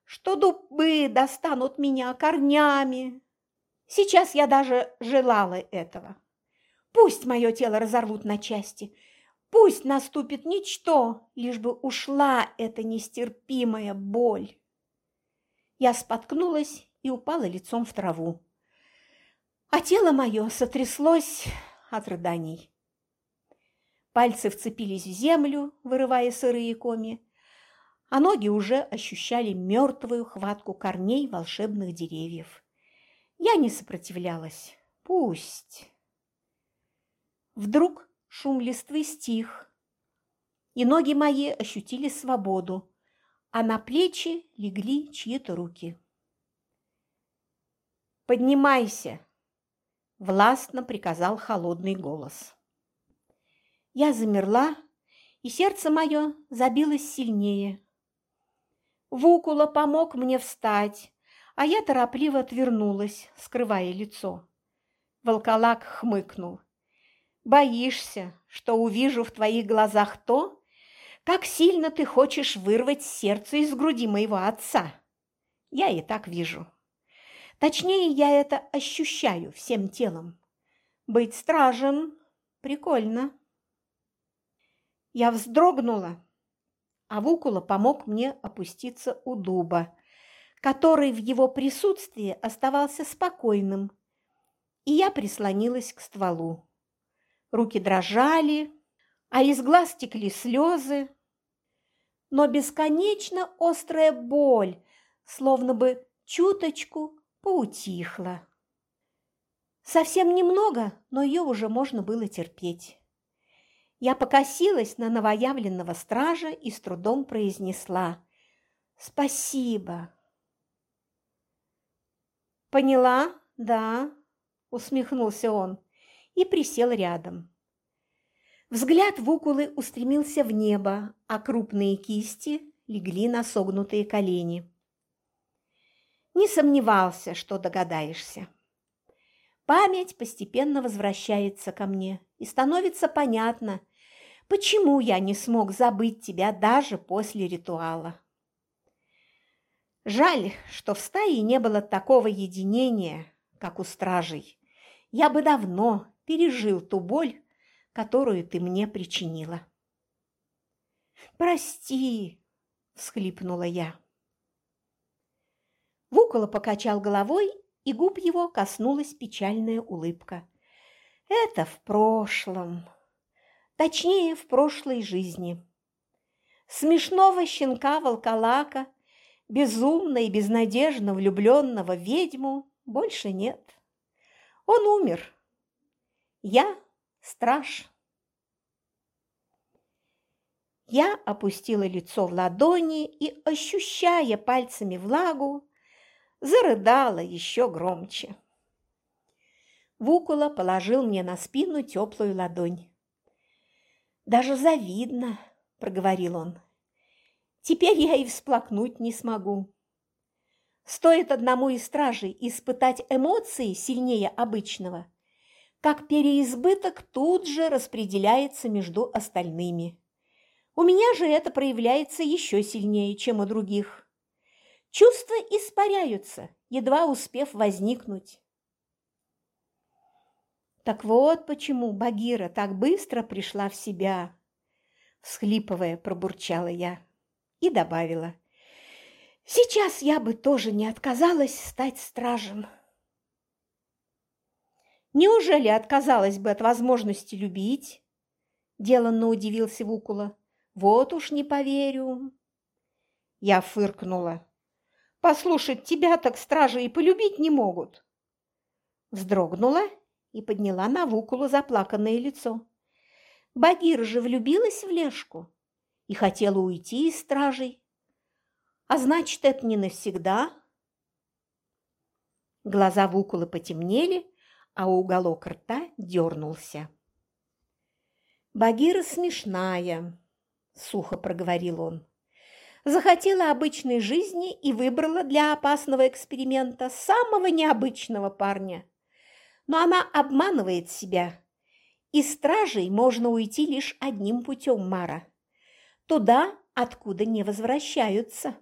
что дубы достанут меня корнями. Сейчас я даже желала этого. Пусть мое тело разорвут на части, пусть наступит ничто, лишь бы ушла эта нестерпимая боль. Я споткнулась и упала лицом в траву, а тело мое сотряслось от рыданий. Пальцы вцепились в землю, вырывая сырые коми, а ноги уже ощущали мертвую хватку корней волшебных деревьев. Я не сопротивлялась. Пусть. Вдруг шум листвы стих, и ноги мои ощутили свободу, а на плечи легли чьи-то руки. «Поднимайся!» – властно приказал холодный голос. Я замерла, и сердце мое забилось сильнее. Вукула помог мне встать, а я торопливо отвернулась, скрывая лицо. Волколак хмыкнул. «Боишься, что увижу в твоих глазах то, как сильно ты хочешь вырвать сердце из груди моего отца? Я и так вижу. Точнее, я это ощущаю всем телом. Быть стражем прикольно». Я вздрогнула, а Вукула помог мне опуститься у дуба, который в его присутствии оставался спокойным, и я прислонилась к стволу. Руки дрожали, а из глаз текли слезы, но бесконечно острая боль, словно бы чуточку поутихла. Совсем немного, но ее уже можно было терпеть. Я покосилась на новоявленного стража и с трудом произнесла «Спасибо». «Поняла, да», – усмехнулся он и присел рядом. Взгляд Вукулы устремился в небо, а крупные кисти легли на согнутые колени. Не сомневался, что догадаешься. Память постепенно возвращается ко мне, и становится понятно, Почему я не смог забыть тебя даже после ритуала? Жаль, что в стае не было такого единения, как у стражей. Я бы давно пережил ту боль, которую ты мне причинила. «Прости!» – всхлипнула я. Вукола покачал головой, и губ его коснулась печальная улыбка. «Это в прошлом!» точнее, в прошлой жизни. Смешного щенка-волколака, безумно и безнадежно влюбленного ведьму, больше нет. Он умер. Я страж. Я опустила лицо в ладони и, ощущая пальцами влагу, зарыдала еще громче. Вукула положил мне на спину теплую ладонь. Даже завидно, проговорил он. Теперь я и всплакнуть не смогу. Стоит одному из стражей испытать эмоции сильнее обычного, как переизбыток тут же распределяется между остальными. У меня же это проявляется еще сильнее, чем у других. Чувства испаряются, едва успев возникнуть. Так вот почему Багира так быстро пришла в себя, всхлипывая, пробурчала я и добавила. Сейчас я бы тоже не отказалась стать стражем. Неужели отказалась бы от возможности любить? Деланно удивился Вукула. Вот уж не поверю. Я фыркнула. Послушать тебя так стражи и полюбить не могут. Вздрогнула и подняла на Вукулу заплаканное лицо. Багира же влюбилась в Лешку и хотела уйти из стражей. А значит, это не навсегда. Глаза Вукулы потемнели, а уголок рта дернулся. «Багира смешная», – сухо проговорил он. «Захотела обычной жизни и выбрала для опасного эксперимента самого необычного парня. Но она обманывает себя. Из стражей можно уйти лишь одним путем, Мара. Туда, откуда не возвращаются».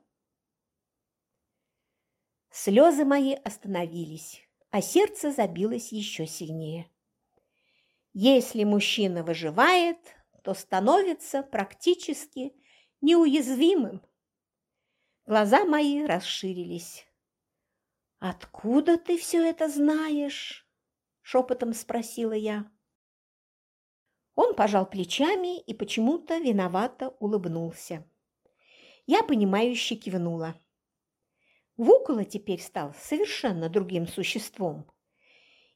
Слезы мои остановились а сердце забилось еще сильнее. Если мужчина выживает, то становится практически неуязвимым. Глаза мои расширились. «Откуда ты все это знаешь?» – шепотом спросила я. Он пожал плечами и почему-то виновато улыбнулся. Я, понимающе кивнула. Вукола теперь стал совершенно другим существом.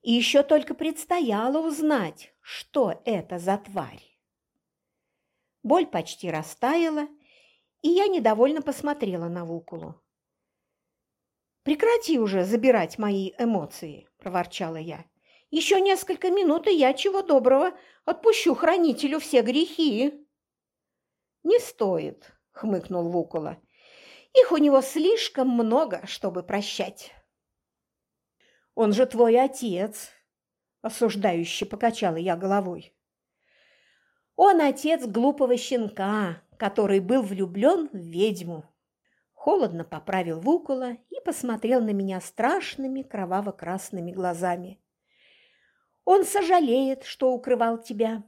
И еще только предстояло узнать, что это за тварь. Боль почти растаяла, и я недовольно посмотрела на Вукулу. «Прекрати уже забирать мои эмоции», – проворчала я. «Еще несколько минут, и я, чего доброго, отпущу хранителю все грехи». «Не стоит», – хмыкнул Вукула. Их у него слишком много, чтобы прощать. Он же твой отец, осуждающе покачала я головой. Он отец глупого щенка, который был влюблен в ведьму. Холодно поправил Вукула и посмотрел на меня страшными кроваво-красными глазами. Он сожалеет, что укрывал тебя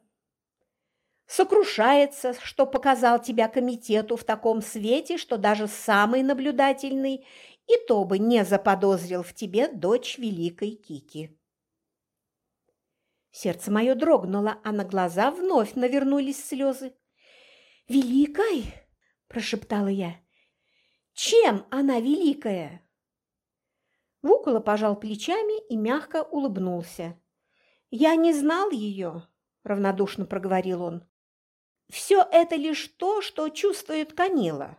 сокрушается, что показал тебя комитету в таком свете, что даже самый наблюдательный и то бы не заподозрил в тебе дочь великой Кики. Сердце мое дрогнуло, а на глаза вновь навернулись слезы. «Великой?» – прошептала я. «Чем она великая?» Вукола пожал плечами и мягко улыбнулся. «Я не знал ее», – равнодушно проговорил он. Все это лишь то, что чувствует Канила.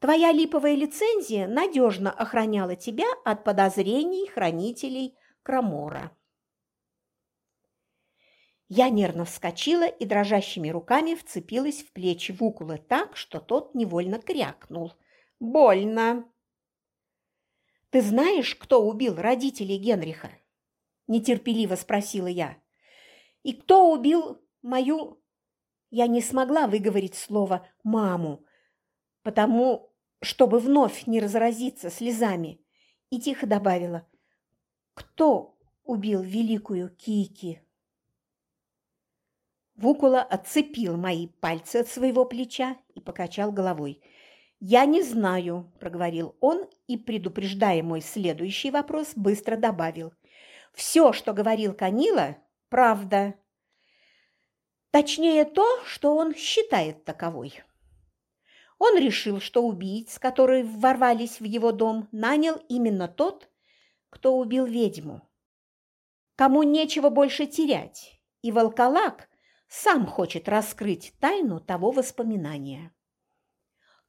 Твоя липовая лицензия надежно охраняла тебя от подозрений хранителей Крамора. Я нервно вскочила и дрожащими руками вцепилась в плечи Вукула так, что тот невольно крякнул. «Больно!» «Ты знаешь, кто убил родителей Генриха?» – нетерпеливо спросила я. «И кто убил мою я не смогла выговорить слово «маму», потому, чтобы вновь не разразиться слезами, и тихо добавила «Кто убил великую Кики?» Вукула отцепил мои пальцы от своего плеча и покачал головой. «Я не знаю», – проговорил он и, предупреждая мой следующий вопрос, быстро добавил. «Все, что говорил Канила, правда. Точнее, то, что он считает таковой. Он решил, что убийц, которые ворвались в его дом, нанял именно тот, кто убил ведьму. Кому нечего больше терять, и волколак сам хочет раскрыть тайну того воспоминания.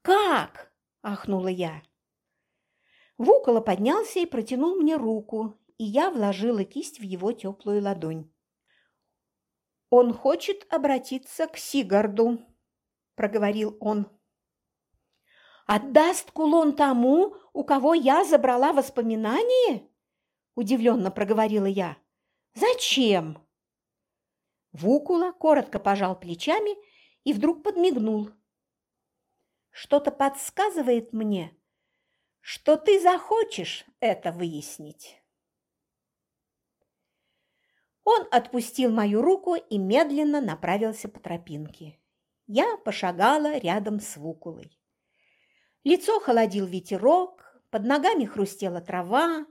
«Как?» – ахнула я. Вукола поднялся и протянул мне руку, и я вложила кисть в его теплую ладонь. «Он хочет обратиться к Сигарду», – проговорил он. «Отдаст кулон тому, у кого я забрала воспоминания?» – удивленно проговорила я. «Зачем?» Вукула коротко пожал плечами и вдруг подмигнул. «Что-то подсказывает мне, что ты захочешь это выяснить». Он отпустил мою руку и медленно направился по тропинке. Я пошагала рядом с Вукулой. Лицо холодил ветерок, под ногами хрустела трава,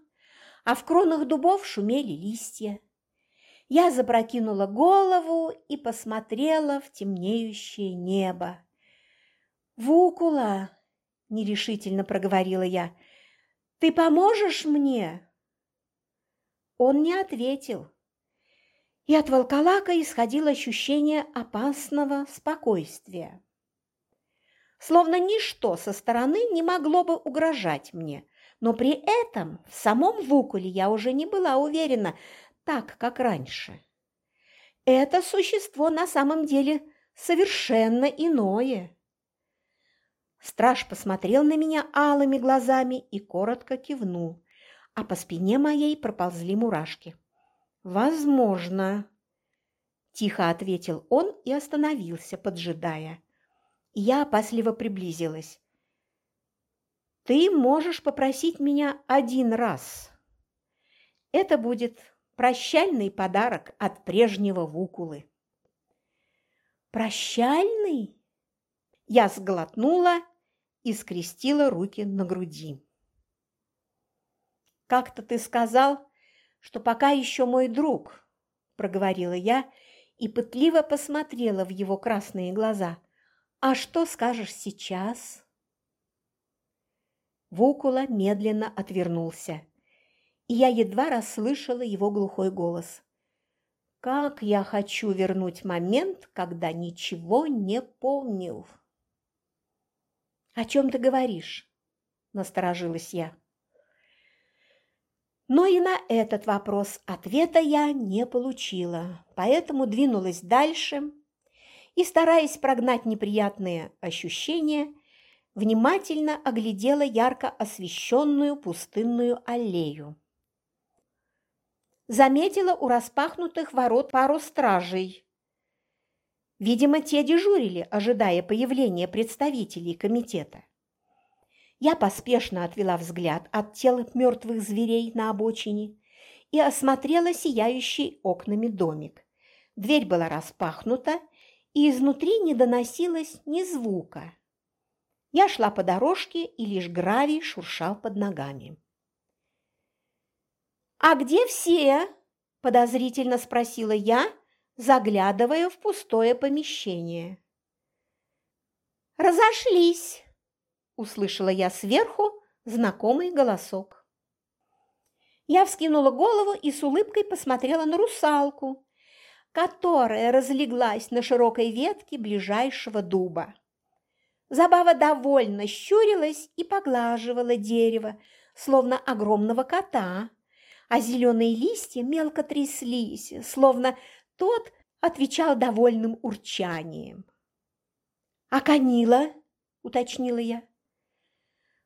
а в кронах дубов шумели листья. Я запрокинула голову и посмотрела в темнеющее небо. «Вукула!» – нерешительно проговорила я. «Ты поможешь мне?» Он не ответил и от волколака исходило ощущение опасного спокойствия. Словно ничто со стороны не могло бы угрожать мне, но при этом в самом Вукуле я уже не была уверена, так, как раньше. Это существо на самом деле совершенно иное. Страж посмотрел на меня алыми глазами и коротко кивнул, а по спине моей проползли мурашки. «Возможно», – тихо ответил он и остановился, поджидая. Я опасливо приблизилась. «Ты можешь попросить меня один раз. Это будет прощальный подарок от прежнего Вукулы». «Прощальный?» Я сглотнула и скрестила руки на груди. «Как-то ты сказал, что пока еще мой друг», – проговорила я и пытливо посмотрела в его красные глаза. «А что скажешь сейчас?» Вукула медленно отвернулся, и я едва расслышала его глухой голос. «Как я хочу вернуть момент, когда ничего не помнил!» «О чем ты говоришь?» – насторожилась я. Но и на этот вопрос ответа я не получила, поэтому двинулась дальше и, стараясь прогнать неприятные ощущения, внимательно оглядела ярко освещенную пустынную аллею. Заметила у распахнутых ворот пару стражей. Видимо, те дежурили, ожидая появления представителей комитета. Я поспешно отвела взгляд от тел мертвых зверей на обочине и осмотрела сияющий окнами домик. Дверь была распахнута, и изнутри не доносилось ни звука. Я шла по дорожке, и лишь гравий шуршал под ногами. «А где все?» – подозрительно спросила я, заглядывая в пустое помещение. «Разошлись!» Услышала я сверху знакомый голосок. Я вскинула голову и с улыбкой посмотрела на русалку, которая разлеглась на широкой ветке ближайшего дуба. Забава довольно щурилась и поглаживала дерево, словно огромного кота, а зеленые листья мелко тряслись, словно тот отвечал довольным урчанием. «А Канила?» – уточнила я.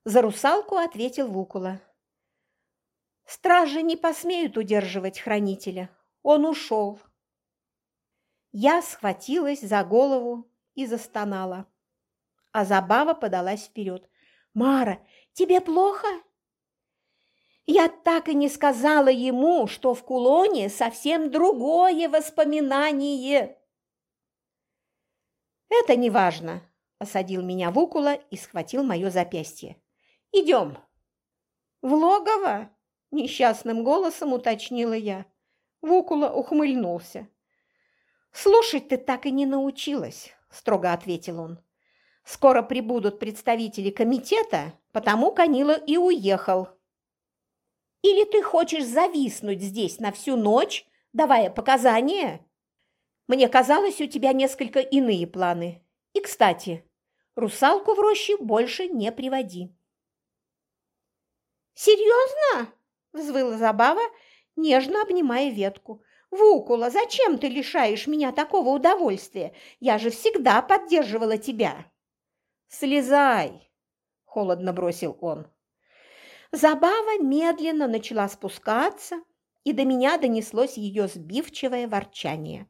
За русалку ответил Вукула. Стражи не посмеют удерживать хранителя. Он ушел. Я схватилась за голову и застонала. А Забава подалась вперед. «Мара, тебе плохо?» Я так и не сказала ему, что в кулоне совсем другое воспоминание. «Это не важно», – осадил меня Вукула и схватил мое запястье. Идем. В логово? Несчастным голосом уточнила я. Вукула ухмыльнулся. «Слушать ты так и не научилась», – строго ответил он. «Скоро прибудут представители комитета, потому Канила и уехал». «Или ты хочешь зависнуть здесь на всю ночь, давая показания?» «Мне казалось, у тебя несколько иные планы. И, кстати, русалку в роще больше не приводи». «Серьезно?» – взвыла Забава, нежно обнимая ветку. «Вукула, зачем ты лишаешь меня такого удовольствия? Я же всегда поддерживала тебя!» «Слезай!» – холодно бросил он. Забава медленно начала спускаться, и до меня донеслось ее сбивчивое ворчание.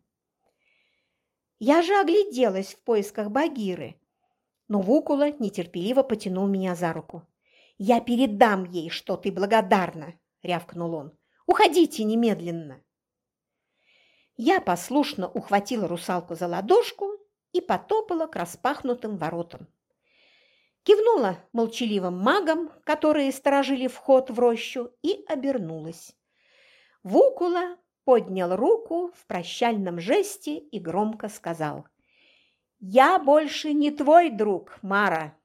Я же огляделась в поисках Багиры, но Вукула нетерпеливо потянул меня за руку. «Я передам ей, что ты благодарна!» – рявкнул он. «Уходите немедленно!» Я послушно ухватила русалку за ладошку и потопала к распахнутым воротам. Кивнула молчаливым магам, которые сторожили вход в рощу, и обернулась. Вукула поднял руку в прощальном жесте и громко сказал «Я больше не твой друг, Мара,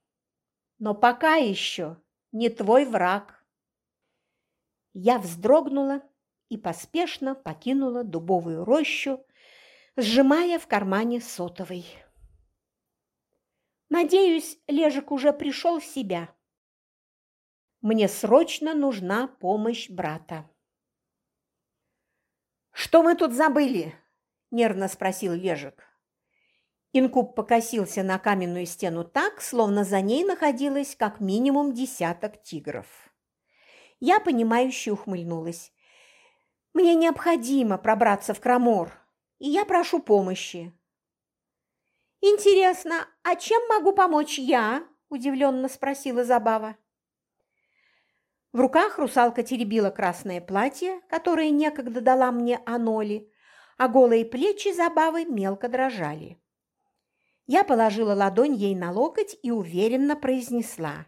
но пока еще не твой враг». Я вздрогнула и поспешно покинула дубовую рощу, сжимая в кармане сотовый. Надеюсь, Лежик уже пришел в себя. Мне срочно нужна помощь брата. «Что мы тут забыли?» – нервно спросил Лежик. Инкуб покосился на каменную стену так, словно за ней находилось как минимум десяток тигров. Я, понимающе ухмыльнулась. Мне необходимо пробраться в Крамор, и я прошу помощи. Интересно, а чем могу помочь я? удивленно спросила Забава. В руках русалка теребила красное платье, которое некогда дала мне Аноли, а голые плечи Забавы мелко дрожали. Я положила ладонь ей на локоть и уверенно произнесла.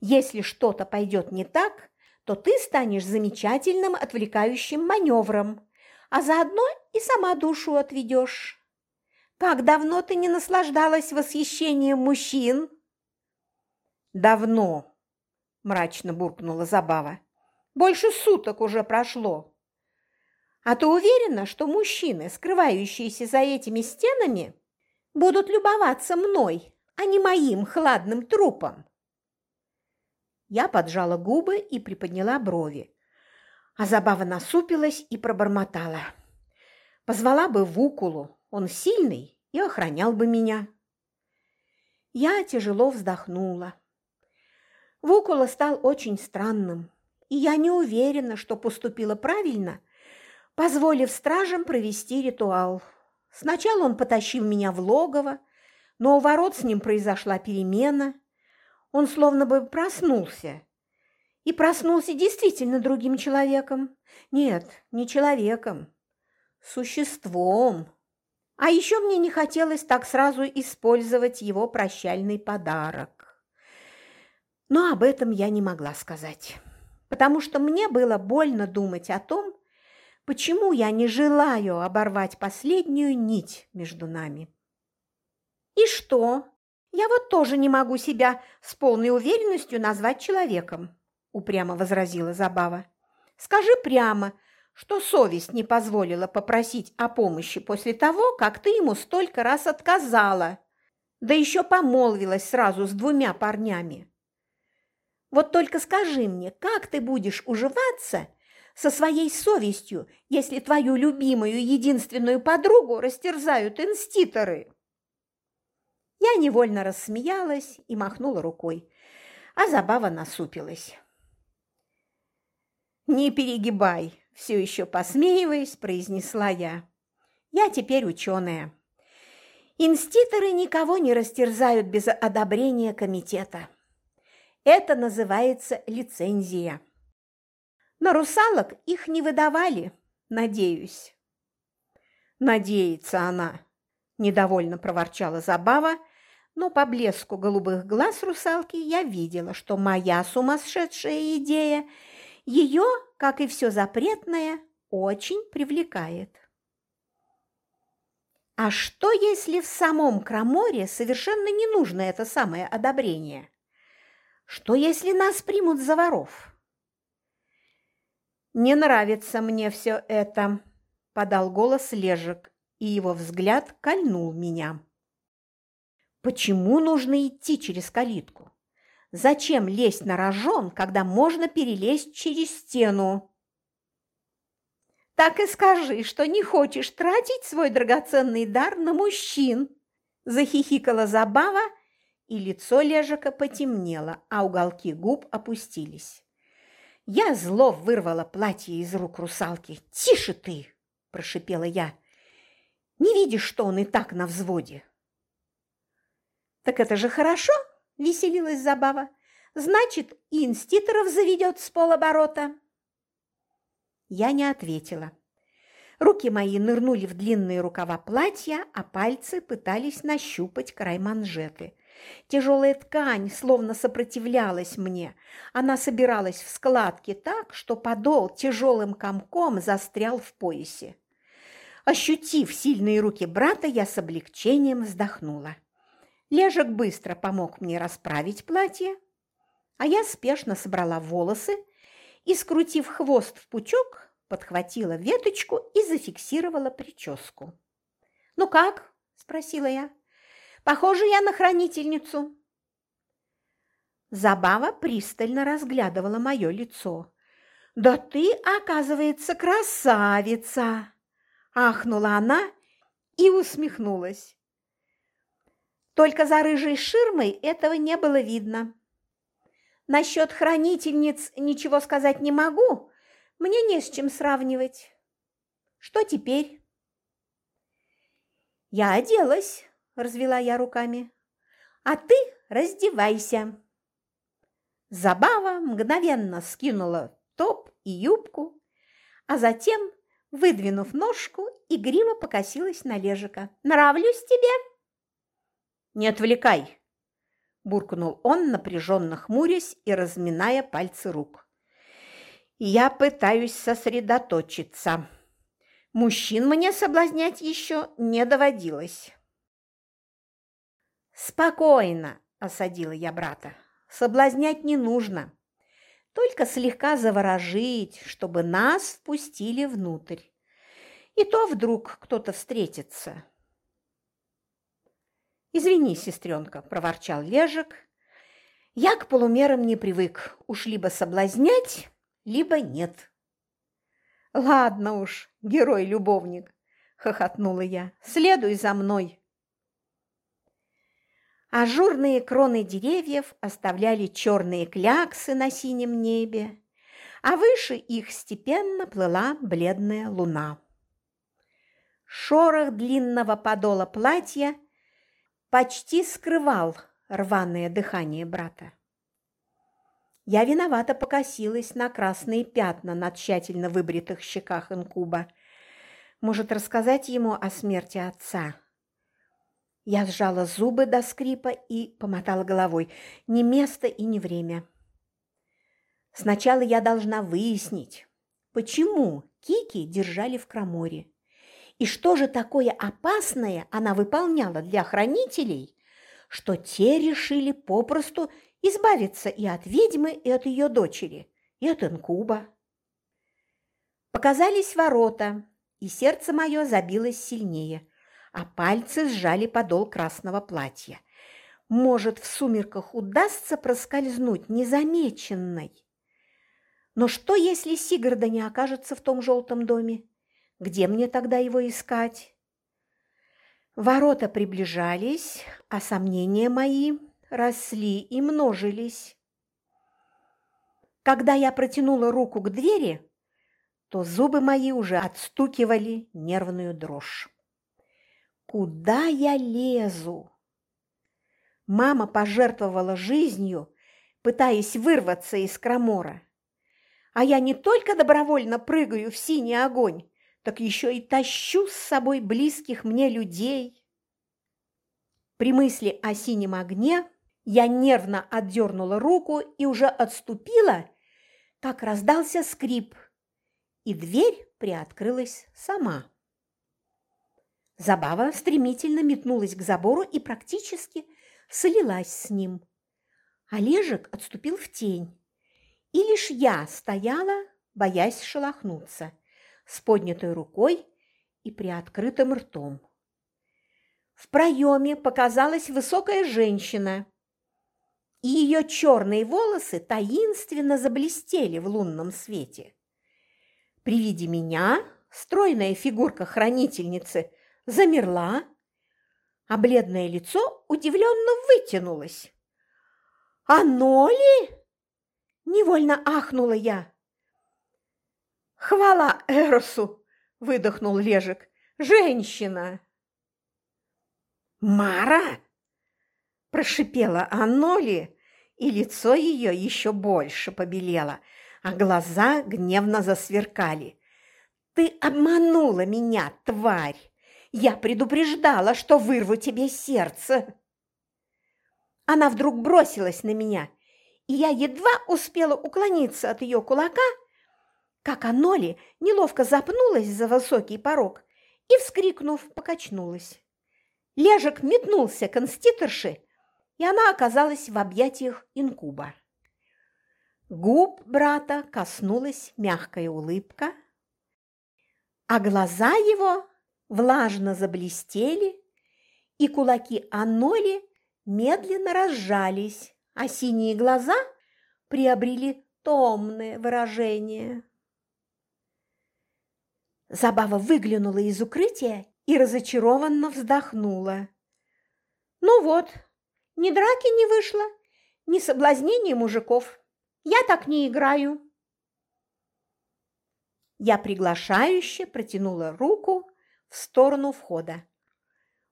«Если что-то пойдет не так, то ты станешь замечательным отвлекающим маневром, а заодно и сама душу отведешь. Как давно ты не наслаждалась восхищением мужчин? Давно, мрачно буркнула Забава. Больше суток уже прошло. А ты уверена, что мужчины, скрывающиеся за этими стенами, будут любоваться мной, а не моим хладным трупом? Я поджала губы и приподняла брови. А Забава насупилась и пробормотала. Позвала бы Вукулу, он сильный и охранял бы меня. Я тяжело вздохнула. Вукула стал очень странным, и я не уверена, что поступила правильно, позволив стражам провести ритуал. Сначала он потащил меня в логово, но у ворот с ним произошла перемена, он словно бы проснулся. И проснулся действительно другим человеком. Нет, не человеком, существом. А еще мне не хотелось так сразу использовать его прощальный подарок. Но об этом я не могла сказать, потому что мне было больно думать о том, почему я не желаю оборвать последнюю нить между нами. «И что?» Я вот тоже не могу себя с полной уверенностью назвать человеком, упрямо возразила Забава. Скажи прямо, что совесть не позволила попросить о помощи после того, как ты ему столько раз отказала, да еще помолвилась сразу с двумя парнями. Вот только скажи мне, как ты будешь уживаться со своей совестью, если твою любимую единственную подругу растерзают инститоры?» Я невольно рассмеялась и махнула рукой, а Забава насупилась. «Не перегибай!» – все еще посмеиваясь, произнесла я. «Я теперь ученая. Инститоры никого не растерзают без одобрения комитета. Это называется лицензия. На русалок их не выдавали, надеюсь». «Надеется она», – недовольно проворчала Забава но по блеску голубых глаз русалки я видела, что моя сумасшедшая идея ее, как и все запретное, очень привлекает. А что, если в самом Краморе совершенно не нужно это самое одобрение? Что, если нас примут за воров? «Не нравится мне все это», – подал голос Лежик, и его взгляд кольнул меня. Почему нужно идти через калитку? Зачем лезть на рожон, когда можно перелезть через стену? Так и скажи, что не хочешь тратить свой драгоценный дар на мужчин. Захихикала Забава, и лицо Лежика потемнело, а уголки губ опустились. Я зло вырвала платье из рук русалки. «Тише ты!» – прошипела я. «Не видишь, что он и так на взводе?» «Так это же хорошо!» – веселилась Забава. «Значит, и инститоров заведет с полоборота!» Я не ответила. Руки мои нырнули в длинные рукава платья, а пальцы пытались нащупать край манжеты. Тяжелая ткань словно сопротивлялась мне. Она собиралась в складки так, что подол тяжелым комком застрял в поясе. Ощутив сильные руки брата, я с облегчением вздохнула. Лежек быстро помог мне расправить платье, а я спешно собрала волосы и, скрутив хвост в пучок, подхватила веточку и зафиксировала прическу. «Ну как?» – спросила я. «Похоже я на хранительницу». Забава пристально разглядывала мое лицо. «Да ты, оказывается, красавица!» – ахнула она и усмехнулась. Только за рыжей ширмой этого не было видно. Насчет хранительниц ничего сказать не могу, мне не с чем сравнивать. Что теперь? Я оделась, развела я руками. А ты раздевайся. Забава мгновенно скинула топ и юбку, а затем, выдвинув ножку, игриво покосилась на Лежика. «Нравлюсь тебе?» «Не отвлекай!» – буркнул он, напряженно хмурясь и разминая пальцы рук. Я пытаюсь сосредоточиться. Мужчин мне соблазнять еще не доводилось. «Спокойно!» – осадила я брата. «Соблазнять не нужно. Только слегка заворожить, чтобы нас впустили внутрь. И то вдруг кто-то встретится». «Извини, сестренка», – проворчал Лежик. «Я к полумерам не привык. Уж либо соблазнять, либо нет. «Ладно уж, герой-любовник!» – хохотнула я. «Следуй за мной!» Ажурные кроны деревьев оставляли черные кляксы на синем небе, а выше их степенно плыла бледная луна. Шорох длинного подола платья почти скрывал рваное дыхание брата. Я виновато покосилась на красные пятна на тщательно выбритых щеках инкуба. Может, рассказать ему о смерти отца? Я сжала зубы до скрипа и помотала головой. Ни место и ни время. Сначала я должна выяснить, почему Кики держали в Краморе. И что же такое опасное она выполняла для хранителей, что те решили попросту избавиться и от ведьмы, и от ее дочери, и от инкуба. Показались ворота, и сердце мое забилось сильнее, а пальцы сжали подол красного платья. Может, в сумерках удастся проскользнуть незамеченной? Но что, если Сигарда не окажется в том желтом доме? Где мне тогда его искать? Ворота приближались, а сомнения мои росли и множились. Когда я протянула руку к двери, то зубы мои уже отстукивали нервную дрожь. Куда я лезу? Мама пожертвовала жизнью, пытаясь вырваться из крамора. А я не только добровольно прыгаю в синий огонь, так еще и тащу с собой близких мне людей. При мысли о синем огне я нервно отдернула руку и уже отступила, как раздался скрип, и дверь приоткрылась сама. Забава стремительно метнулась к забору и практически слилась с ним. Олежек отступил в тень, и лишь я стояла, боясь шелохнуться, с поднятой рукой и приоткрытым ртом. В проеме показалась высокая женщина и ее черные волосы таинственно заблестели в лунном свете. При виде меня стройная фигурка хранительницы замерла, а бледное лицо удивленно вытянулось. «Оно ли?» – невольно ахнула я. Хвала Эросу, выдохнул Лежик. Женщина. Мара? Прошипела Аноли, и лицо ее еще больше побелело, а глаза гневно засверкали. «Ты обманула меня, тварь! Я предупреждала, что вырву тебе сердце!» Она вдруг бросилась на меня, и я едва успела уклониться от ее кулака, как Аноли неловко запнулась за высокий порог и, вскрикнув, покачнулась. Лежек метнулся к инститорше, и она оказалась в объятиях инкуба. Губ брата коснулась мягкая улыбка, а глаза его влажно заблестели, и кулаки Аноли медленно разжались, а синие глаза приобрели томное выражение. Забава выглянула из укрытия и разочарованно вздохнула. «Ну вот, ни драки не вышло, ни соблазнения мужиков. Я так не играю. Я приглашающе протянула руку в сторону входа.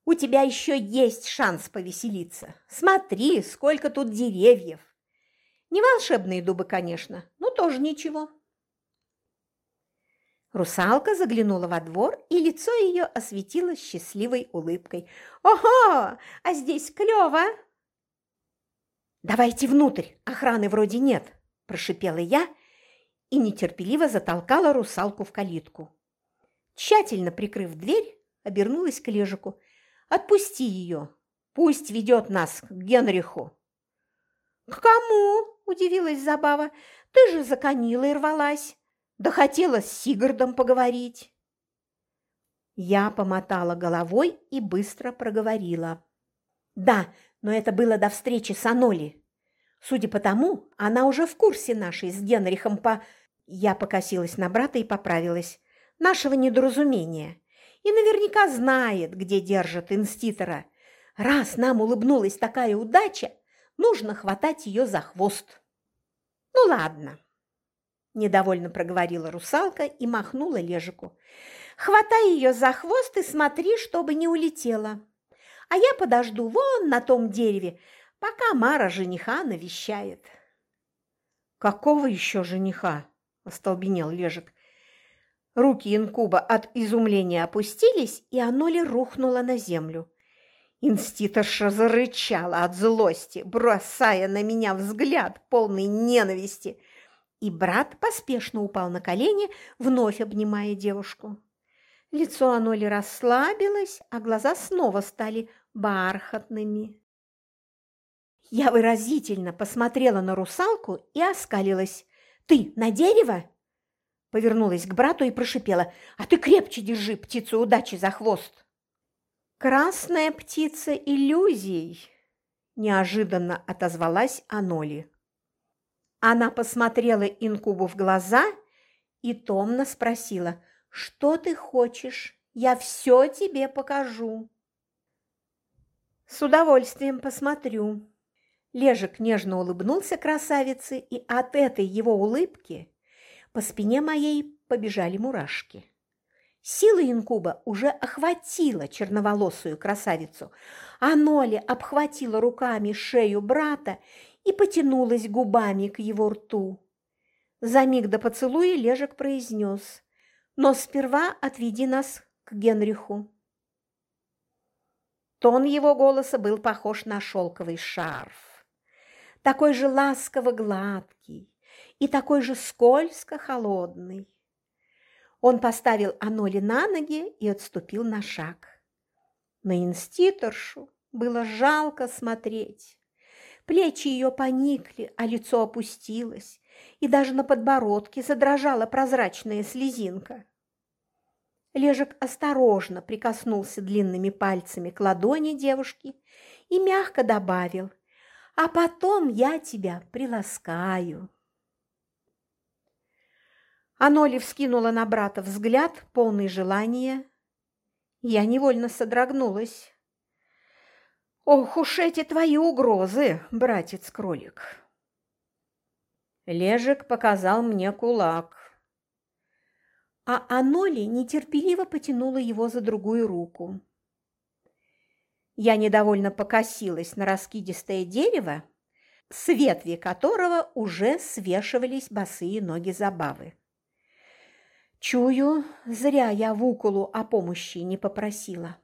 У тебя еще есть шанс повеселиться. Смотри, сколько тут деревьев. Не волшебные дубы, конечно, но тоже ничего. Русалка заглянула во двор, и лицо ее осветилось счастливой улыбкой. «Ого! А здесь клево!» «Давайте внутрь, охраны вроде нет», – прошипела я и нетерпеливо затолкала русалку в калитку. Тщательно прикрыв дверь, обернулась к Лежику. «Отпусти ее, пусть ведет нас к Генриху». «К кому?» – удивилась Забава. «Ты же за Канилой рвалась, да хотела с Сигардом поговорить». Я помотала головой и быстро проговорила. «Да, но это было до встречи с Аноли. Судя по тому, она уже в курсе нашей с Генрихом по... Я покосилась на брата и поправилась. Нашего недоразумения. И наверняка знает, где держит инститора. Раз нам улыбнулась такая удача, нужно хватать ее за хвост. Ну ладно. Недовольно проговорила русалка и махнула Лежику. Хватай ее за хвост и смотри, чтобы не улетела а я подожду вон на том дереве, пока Мара жениха навещает». «Какого еще жениха?» – остолбенел Лежик. Руки инкуба от изумления опустились, и оно ли рухнуло на землю. Инститорша зарычала от злости, бросая на меня взгляд, полный ненависти, и брат поспешно упал на колени, вновь обнимая девушку. Лицо Аноли расслабилось, а глаза снова стали бархатными. Я выразительно посмотрела на русалку и оскалилась. «Ты на дерево?» Повернулась к брату и прошипела. «А ты крепче держи птицу удачи за хвост!» «Красная птица иллюзий!» Неожиданно отозвалась Аноли. Она посмотрела инкубу в глаза и томно спросила. «Что ты хочешь? Я все тебе покажу!» «С удовольствием посмотрю». Лежик нежно улыбнулся красавице, и от этой его улыбки по спине моей побежали мурашки. Сила инкуба уже охватила черноволосую красавицу, а Ноля обхватила руками шею брата и потянулась губами к его рту. За миг до поцелуя Лежик произнес, «Но сперва отведи нас к Генриху». Тон его голоса был похож на шелковый шарф, такой же ласково-гладкий и такой же скользко-холодный. Он поставил Аноли на ноги и отступил на шаг. На инститоршу было жалко смотреть. Плечи ее поникли, а лицо опустилось, и даже на подбородке задрожала прозрачная слезинка. Лежик осторожно прикоснулся длинными пальцами к ладони девушки и мягко добавил, «А потом я тебя приласкаю». Аноли вскинула на брата взгляд, полный желания. Я невольно содрогнулась. «Ох уж эти твои угрозы, братец-кролик!» Лежик показал мне кулак. а Аноли нетерпеливо потянула его за другую руку. Я недовольно покосилась на раскидистое дерево, с ветви которого уже свешивались босые ноги забавы. Чую, зря я Вукулу о помощи не попросила.